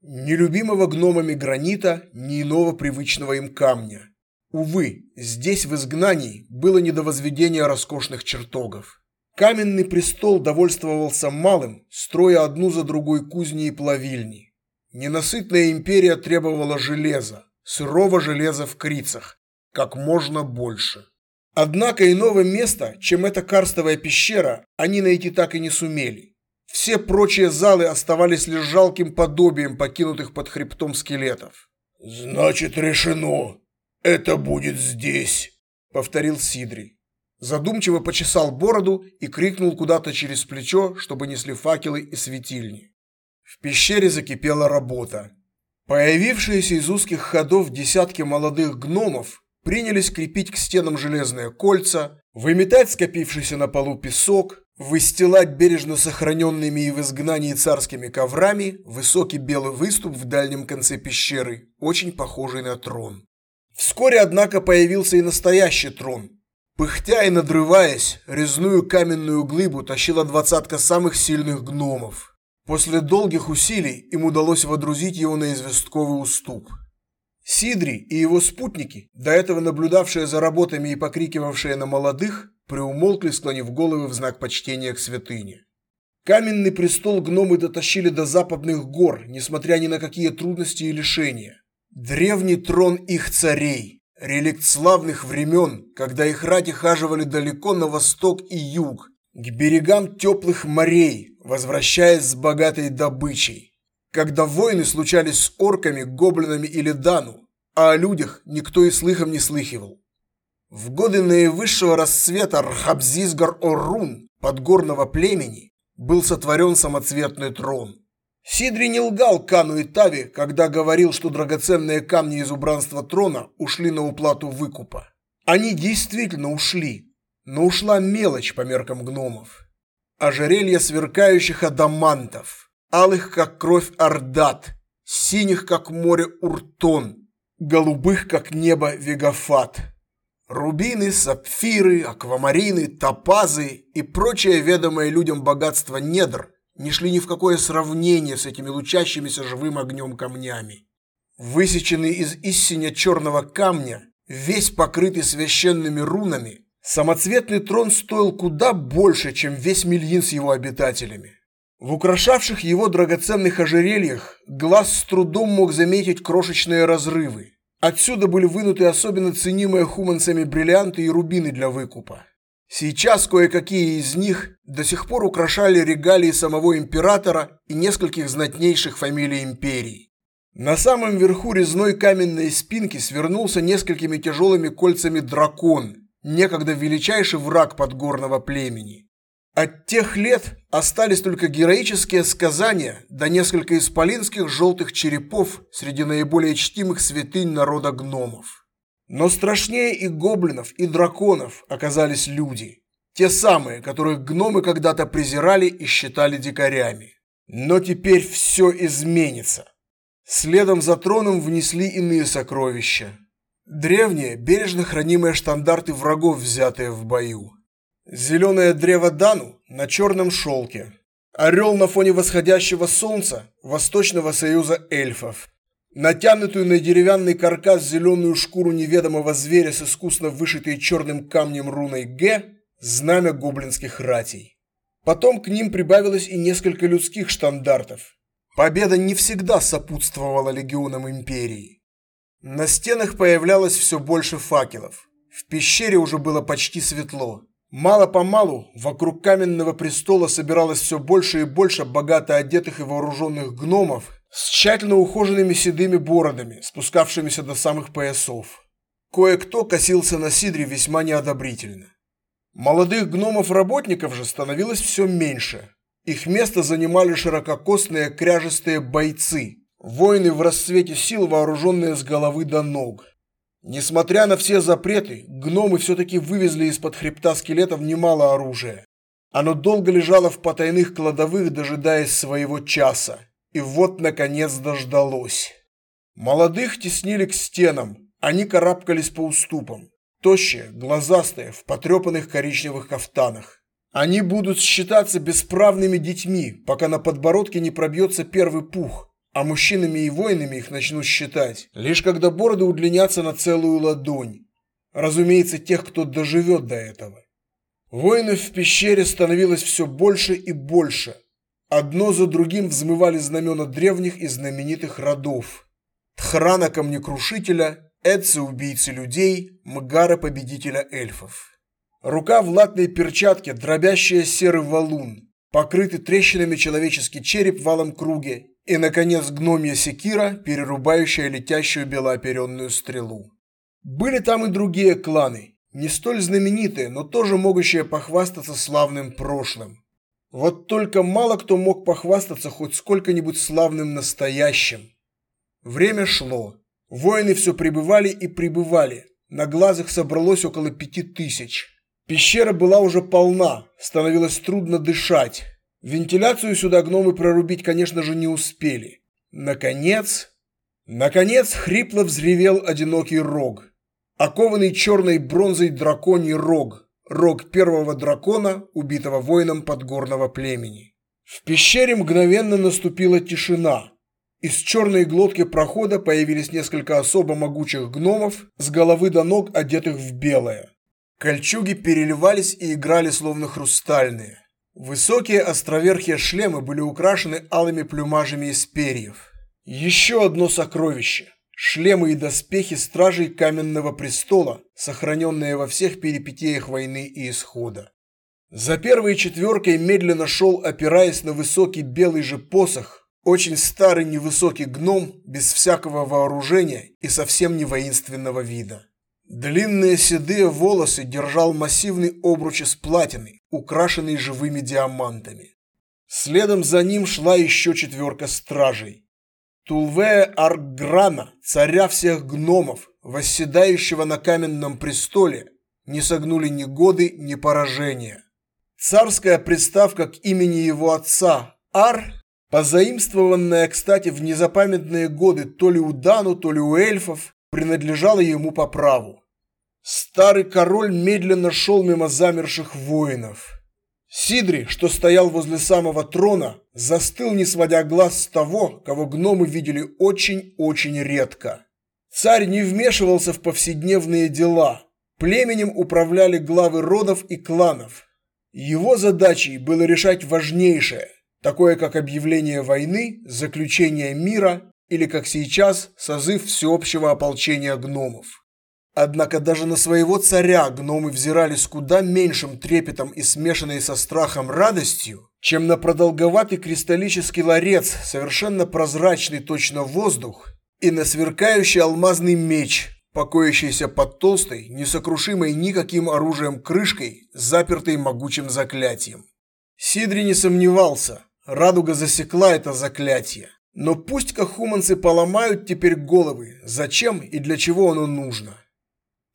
Ни любимого гномами гранита, ни иного привычного им камня. Увы, здесь в изгнании было не до возведения роскошных чертогов. Каменный престол довольствовался малым, строя одну за другой кузни и плавильни. Ненасытная империя требовала железа, сырого железа в крицах, как можно больше. Однако иного места, чем эта карстовая пещера, они найти так и не сумели. Все прочие залы оставались лишь жалким подобием покинутых под хребтом скелетов. «Значит, решено. Это будет здесь», — повторил Сидри. Задумчиво почесал бороду и крикнул куда-то через плечо, чтобы несли факелы и светильни. В пещере закипела работа. Появившиеся из узких ходов десятки молодых гномов принялись крепить к стенам железные кольца, выметать скопившийся на полу песок, выстилать бережно сохраненными и в изгнании царскими коврами высокий белый выступ в дальнем конце пещеры, очень похожий на трон. Вскоре, однако, появился и настоящий трон, Пыхтя и надрываясь, резную каменную глыбу тащила двадцатка самых сильных гномов. После долгих усилий им удалось водрузить его на известковый уступ. Сидри и его спутники, до этого наблюдавшие за работами и покрикивавшие на молодых, приумолкли, склонив головы в знак почтения к святыне. Каменный престол гномы дотащили до западных гор, несмотря ни на какие трудности и лишения. Древний трон их царей, реликт славных времен, когда их рати хаживали далеко на восток и юг, к берегам теплых морей, возвращаясь с богатой добычей. Когда войны случались с орками, гоблинами или дану, а о людях никто и слыхом не слыхивал. В годы наивысшего расцвета Рхабзизгар-Оррун, подгорного племени, был сотворен самоцветный трон. Сидри не лгал Кану и Тави, когда говорил, что драгоценные камни из убранства трона ушли на уплату выкупа. Они действительно ушли, но ушла мелочь по меркам гномов. Ожерелье сверкающих адамантов, алых как кровь ордат, синих как море уртон, голубых как небо вегафат. Рубины, сапфиры, аквамарины, топазы и прочее ведомое людям богатство недр не шли ни в какое сравнение с этими лучащимися живым огнем камнями. Высеченный из истиня черного камня, весь покрытый священными рунами, самоцветный трон стоил куда больше, чем весь Мельин с его обитателями. В украшавших его драгоценных ожерельях глаз с трудом мог заметить крошечные разрывы. Отсюда были вынуты особенно ценимые хуманцами бриллианты и рубины для выкупа. Сейчас кое-какие из них до сих пор украшали регалии самого императора и нескольких знатнейших фамилий империи. На самом верху резной каменной спинки свернулся несколькими тяжелыми кольцами дракон, некогда величайший враг подгорного племени. От тех лет остались только героические сказания да несколько исполинских желтых черепов среди наиболее чтимых святынь народа гномов. Но страшнее и гоблинов, и драконов оказались люди. Те самые, которых гномы когда-то презирали и считали дикарями. Но теперь все изменится. Следом за троном внесли иные сокровища. Древние, бережно хранимые штандарты врагов, взятые в бою. Зеленое древо Дану на черном шелке. Орел на фоне восходящего солнца Восточного союза эльфов. Натянутую на деревянный каркас зеленую шкуру неведомого зверя с искусно вышитой черным камнем руной Г – знамя гоблинских ратей. Потом к ним прибавилось и несколько людских штандартов. Победа не всегда сопутствовала легионам империи. На стенах появлялось все больше факелов. В пещере уже было почти светло. Мало-помалу вокруг каменного престола собиралось все больше и больше богато одетых и вооруженных гномов с тщательно ухоженными седыми бородами, спускавшимися до самых поясов. Кое-кто косился на Сидре весьма неодобрительно. Молодых гномов-работников же становилось все меньше. Их место занимали ширококосные кряжестые бойцы, воины в расцвете сил, вооруженные с головы до ног. Несмотря на все запреты, гномы все-таки вывезли из-под хребта скелетов немало оружия. Оно долго лежало в потайных кладовых, дожидаясь своего часа. И вот, наконец, дождалось. Молодых теснили к стенам, они карабкались по уступам. Тощие, глазастые, в потрепанных коричневых кафтанах. Они будут считаться бесправными детьми, пока на подбородке не пробьется первый пух, а мужчинами и воинами их начнут считать, лишь когда бороды удлинятся на целую ладонь. Разумеется, тех, кто доживет до этого. Воинов в пещере становилось все больше и больше. Одно за другим взмывали знамена древних и знаменитых родов. Тхрана камнекрушителя, Эдса убийцы людей, Мгара победителя эльфов. Рука в латной перчатке, дробящая серый валун, покрытый трещинами человеческий череп в валом круге и, наконец, гномья секира, перерубающая летящую белооперенную стрелу. Были там и другие кланы, не столь знаменитые, но тоже могущие похвастаться славным прошлым. Вот только мало кто мог похвастаться хоть сколько-нибудь славным настоящим. Время шло. Воины все прибывали и прибывали. На глазах собралось около пяти тысяч. Пещера была уже полна, становилось трудно дышать. Вентиляцию сюда гномы прорубить, конечно же, не успели. Наконец... Наконец хрипло взревел одинокий рог. окованный черной бронзой драконий рог, рог первого дракона, убитого воином подгорного племени. В пещере мгновенно наступила тишина. Из черной глотки прохода появились несколько особо могучих гномов с головы до ног, одетых в белое. Кольчуги переливались и играли словно хрустальные. Высокие островерхие шлемы были украшены алыми плюмажами из перьев. Еще одно сокровище – шлемы и доспехи стражей Каменного Престола, сохраненные во всех перипетиях войны и исхода. За первой четверкой медленно шел, опираясь на высокий белый же посох, очень старый невысокий гном без всякого вооружения и совсем не воинственного вида. Длинные седые волосы держал массивный обруч из платины, украшенный живыми диамантами. Следом за ним шла еще четверка стражей. Тулвея Арграна, царя всех гномов, восседающего на каменном престоле, не согнули ни годы, ни поражения. Царская приставка к имени его отца Ар, позаимствованная, кстати, в незапамятные годы то ли у Дану, то ли у эльфов, принадлежала ему по праву. Старый король медленно шел мимо замерших воинов. Сидри, что стоял возле самого трона, застыл, не сводя глаз с того, кого гномы видели очень-очень редко. Царь не вмешивался в повседневные дела. Племенем управляли главы родов и кланов. Его задачей было решать важнейшее, такое как объявление войны, заключение мира или, как сейчас, созыв всеобщего ополчения гномов. Однако даже на своего царя гномы взирали с куда меньшим трепетом и смешанной со страхом радостью, чем на продолговатый кристаллический ларец, совершенно прозрачный точно воздух, и на сверкающий алмазный меч, покоящийся под толстой, несокрушимой никаким оружием крышкой, запертой могучим заклятием. Сидри не сомневался, радуга засекла это заклятие. Но пусть кахуманцы поломают теперь головы, зачем и для чего оно нужно.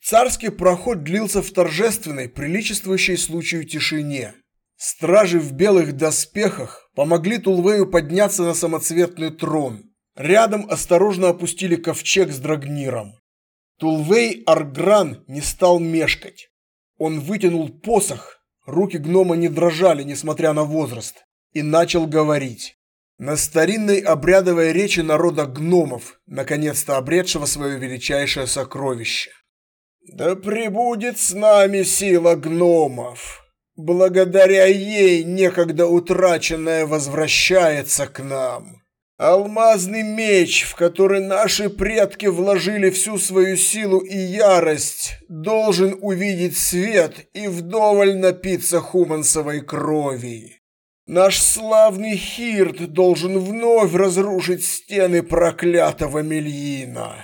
Царский проход длился в торжественной, приличествующей случаю тишине. Стражи в белых доспехах помогли Тулвею подняться на самоцветный трон. Рядом осторожно опустили ковчег с драгниром. Тулвей Аргран не стал мешкать. Он вытянул посох, руки гнома не дрожали, несмотря на возраст, и начал говорить. На старинной обрядовой речи народа гномов, наконец-то обретшего свое величайшее сокровище. Да пребудет с нами сила гномов. Благодаря ей некогда утраченное возвращается к нам. Алмазный меч, в который наши предки вложили всю свою силу и ярость, должен увидеть свет и вдоволь напиться хумансовой крови. Наш славный Хирт должен вновь разрушить стены проклятого Мельина.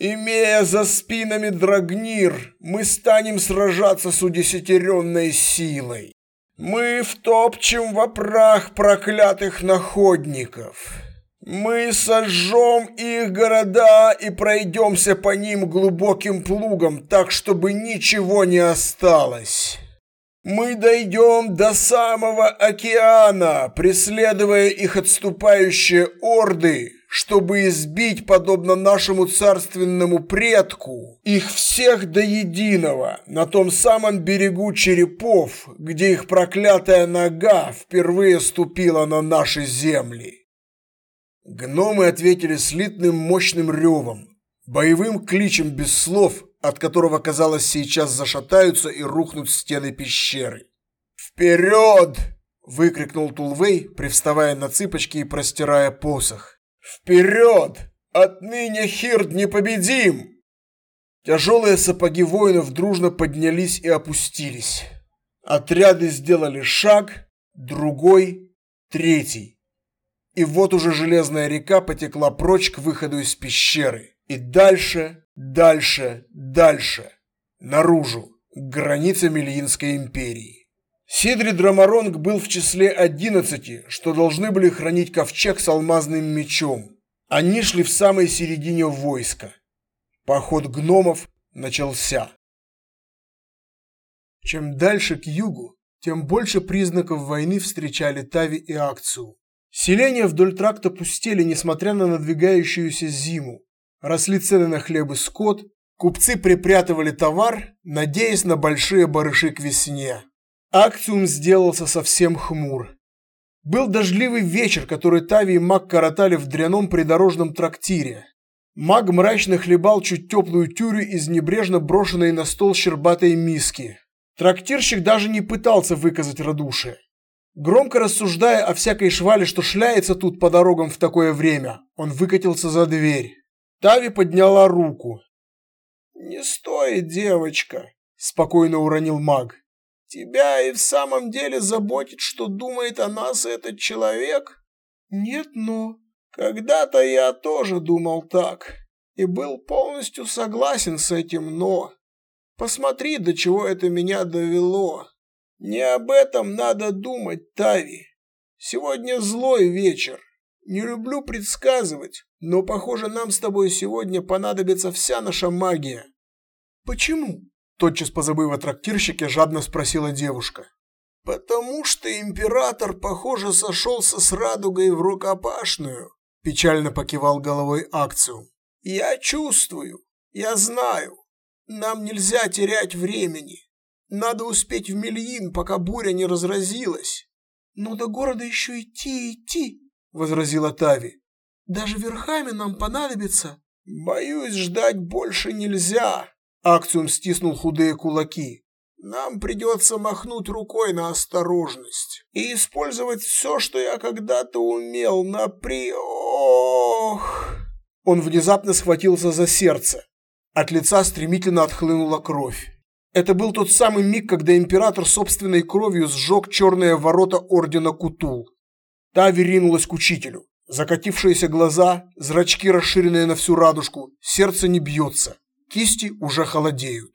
Имея за спинами Драгнир, мы станем сражаться с удесятеренной силой. Мы втопчем во прах проклятых находников. Мы сожжем их города и пройдемся по ним глубоким плугом, так, чтобы ничего не осталось. Мы дойдем до самого океана, преследуя их отступающие орды, чтобы избить, подобно нашему царственному предку, их всех до единого на том самом берегу черепов, где их проклятая нога впервые ступила на наши земли. Гномы ответили слитным мощным ревом, боевым кличем без слов, от которого, казалось, сейчас зашатаются и рухнут стены пещеры. «Вперед!» – выкрикнул Тулвей, привставая на цыпочки и простирая посох. «Вперед! Отныне Хирд непобедим!» Тяжелые сапоги воинов дружно поднялись и опустились. Отряды сделали шаг, другой, третий. И вот уже железная река потекла прочь к выходу из пещеры. И дальше, дальше, дальше. Наружу, к границе Мельинской империи. Сидри Драмаронг был в числе одиннадцати, что должны были хранить ковчег с алмазным мечом. Они шли в самой середине войска. Поход гномов начался. Чем дальше к югу, тем больше признаков войны встречали Тави и Акцию. Селения вдоль тракта пустели, несмотря на надвигающуюся зиму. Росли цены на хлеб и скот, Купцы припрятывали товар, надеясь на большие барыши к весне. Акциум сделался совсем хмур. Был дождливый вечер, который Тави и Мак коротали в дряном придорожном трактире. Маг мрачно хлебал чуть теплую тюрю из небрежно брошенной на стол щербатой миски. Трактирщик даже не пытался выказать радушие. Громко рассуждая о всякой швале, что шляется тут по дорогам в такое время, он выкатился за дверь. Тави подняла руку. «Не стоит, девочка», – спокойно уронил маг. «Тебя и в самом деле заботит, что думает о нас этот человек?» «Нет, но...» «Когда-то я тоже думал так и был полностью согласен с этим «но». Посмотри, до чего это меня довело. Не об этом надо думать, Тави. Сегодня злой вечер. Не люблю предсказывать, но, похоже, нам с тобой сегодня понадобится вся наша магия. Почему? Тотчас позабыв о трактирщике, жадно спросила девушка. Потому что император, похоже, сошелся с радугой в рукопашную. Печально покивал головой Акциум. Я чувствую, я знаю. Нам нельзя терять времени. Надо успеть в Мельин, пока буря не разразилась. Но до города еще идти идти, возразила Тави. Даже верхами нам понадобится. Боюсь, ждать больше нельзя. Акциум стиснул худые кулаки. Нам придется махнуть рукой на осторожность и использовать все, что я когда-то умел на при... Ох! Он внезапно схватился за сердце. От лица стремительно отхлынула кровь. Это был тот самый миг, когда император собственной кровью сжег черные ворота ордена Кутул. Тави ринулась к учителю. Закатившиеся глаза, зрачки расширенные на всю радужку, сердце не бьется, кисти уже холодеют.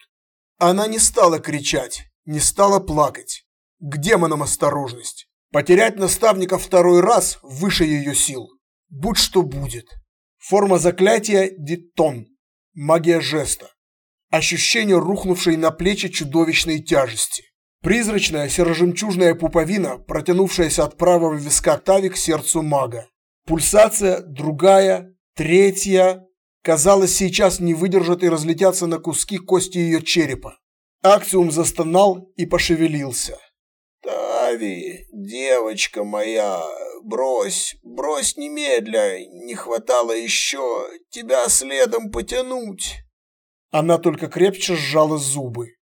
Она не стала кричать, не стала плакать. К демонам осторожность. Потерять наставника второй раз выше ее сил. Будь что будет. Форма заклятия – Диттон. Магия жеста. Ощущение рухнувшей на плечи чудовищной тяжести. Призрачная серо-жемчужная пуповина, протянувшаяся от правого виска Тави к сердцу мага. Пульсация, другая, третья. Казалось, сейчас не выдержат и разлетятся на куски кости ее черепа. Акциум застонал и пошевелился. «Тави, девочка моя, брось, брось немедля, не хватало еще тебя следом потянуть». Она только крепче сжала зубы.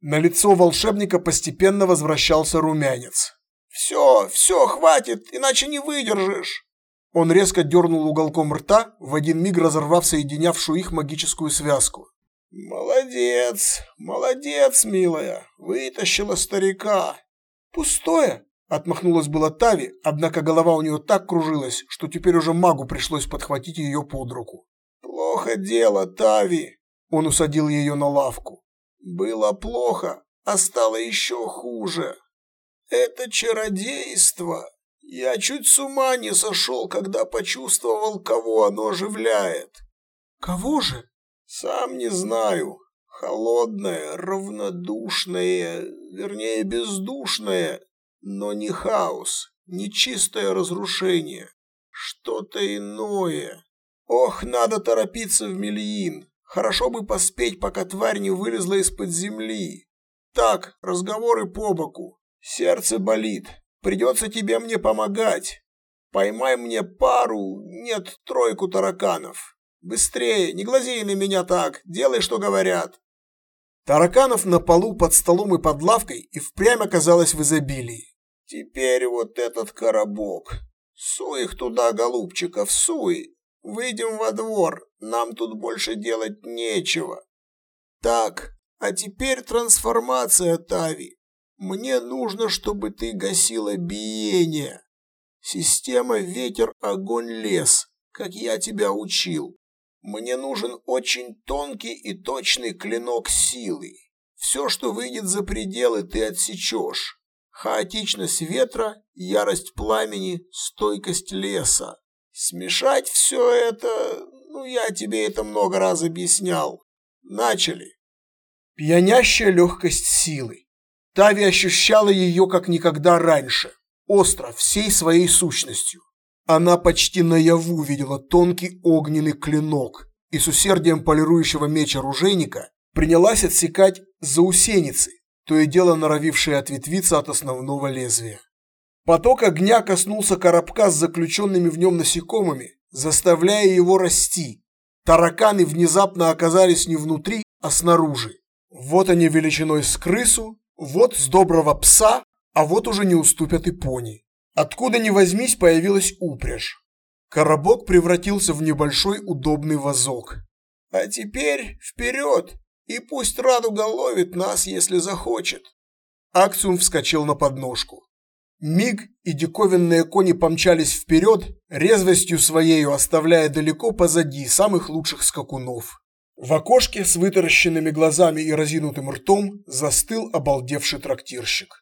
На лицо волшебника постепенно возвращался румянец. «Все, все, хватит, иначе не выдержишь!» Он резко дернул уголком рта, в один миг разорвав соединявшую их магическую связку. «Молодец, молодец, милая, вытащила старика!» «Пустое!» – отмахнулась была Тави, однако голова у нее так кружилась, что теперь уже магу пришлось подхватить ее под руку. «Плохо дело, Тави!» – он усадил ее на лавку. «Было плохо, а стало еще хуже. Это чародейство. Я чуть с ума не сошел, когда почувствовал, кого оно оживляет». «Кого же?» «Сам не знаю холодное, равнодушное, вернее бездушное, но не хаос, не чистое разрушение, что-то иное. Ох, надо торопиться в Мельин. Хорошо бы поспеть, пока тварь не вылезла из-под земли. Так, разговоры по боку. Сердце болит. Придется тебе мне помогать. Поймай мне пару, нет, тройку тараканов. Быстрее, не глазей на меня так, делай, что говорят. Тараканов на полу под столом и под лавкой и впрямь оказалось в изобилии. «Теперь вот этот коробок. Суй их туда, голубчиков, суй. Выйдем во двор, нам тут больше делать нечего. Так, а теперь трансформация, Тави. Мне нужно, чтобы ты гасила биение. Система ветер, огонь, лес, как я тебя учил. Мне нужен очень тонкий и точный клинок силы. Все, что выйдет за пределы, ты отсечешь. Хаотичность ветра, ярость пламени, стойкость леса. Смешать все это, ну, я тебе это много раз объяснял. Начали. Пьянящая легкость силы. Тави ощущала ее как никогда раньше, остро, всей своей сущностью. Она почти наяву видела тонкий огненный клинок и с усердием полирующего меч оружейника принялась отсекать заусеницы, то и дело норовившие ответвиться от основного лезвия. Поток огня коснулся коробка с заключенными в нем насекомыми, заставляя его расти. Тараканы внезапно оказались не внутри, а снаружи. Вот они величиной с крысу, вот с доброго пса, а вот уже не уступят и пони. Откуда ни возьмись, появилась упряжь. Коробок превратился в небольшой удобный вазок. А теперь вперед, и пусть радуга ловит нас, если захочет. Акциум вскочил на подножку. Миг и диковинные кони помчались вперед, резвостью своею оставляя далеко позади самых лучших скакунов. В окошке с вытаращенными глазами и разинутым ртом застыл обалдевший трактирщик.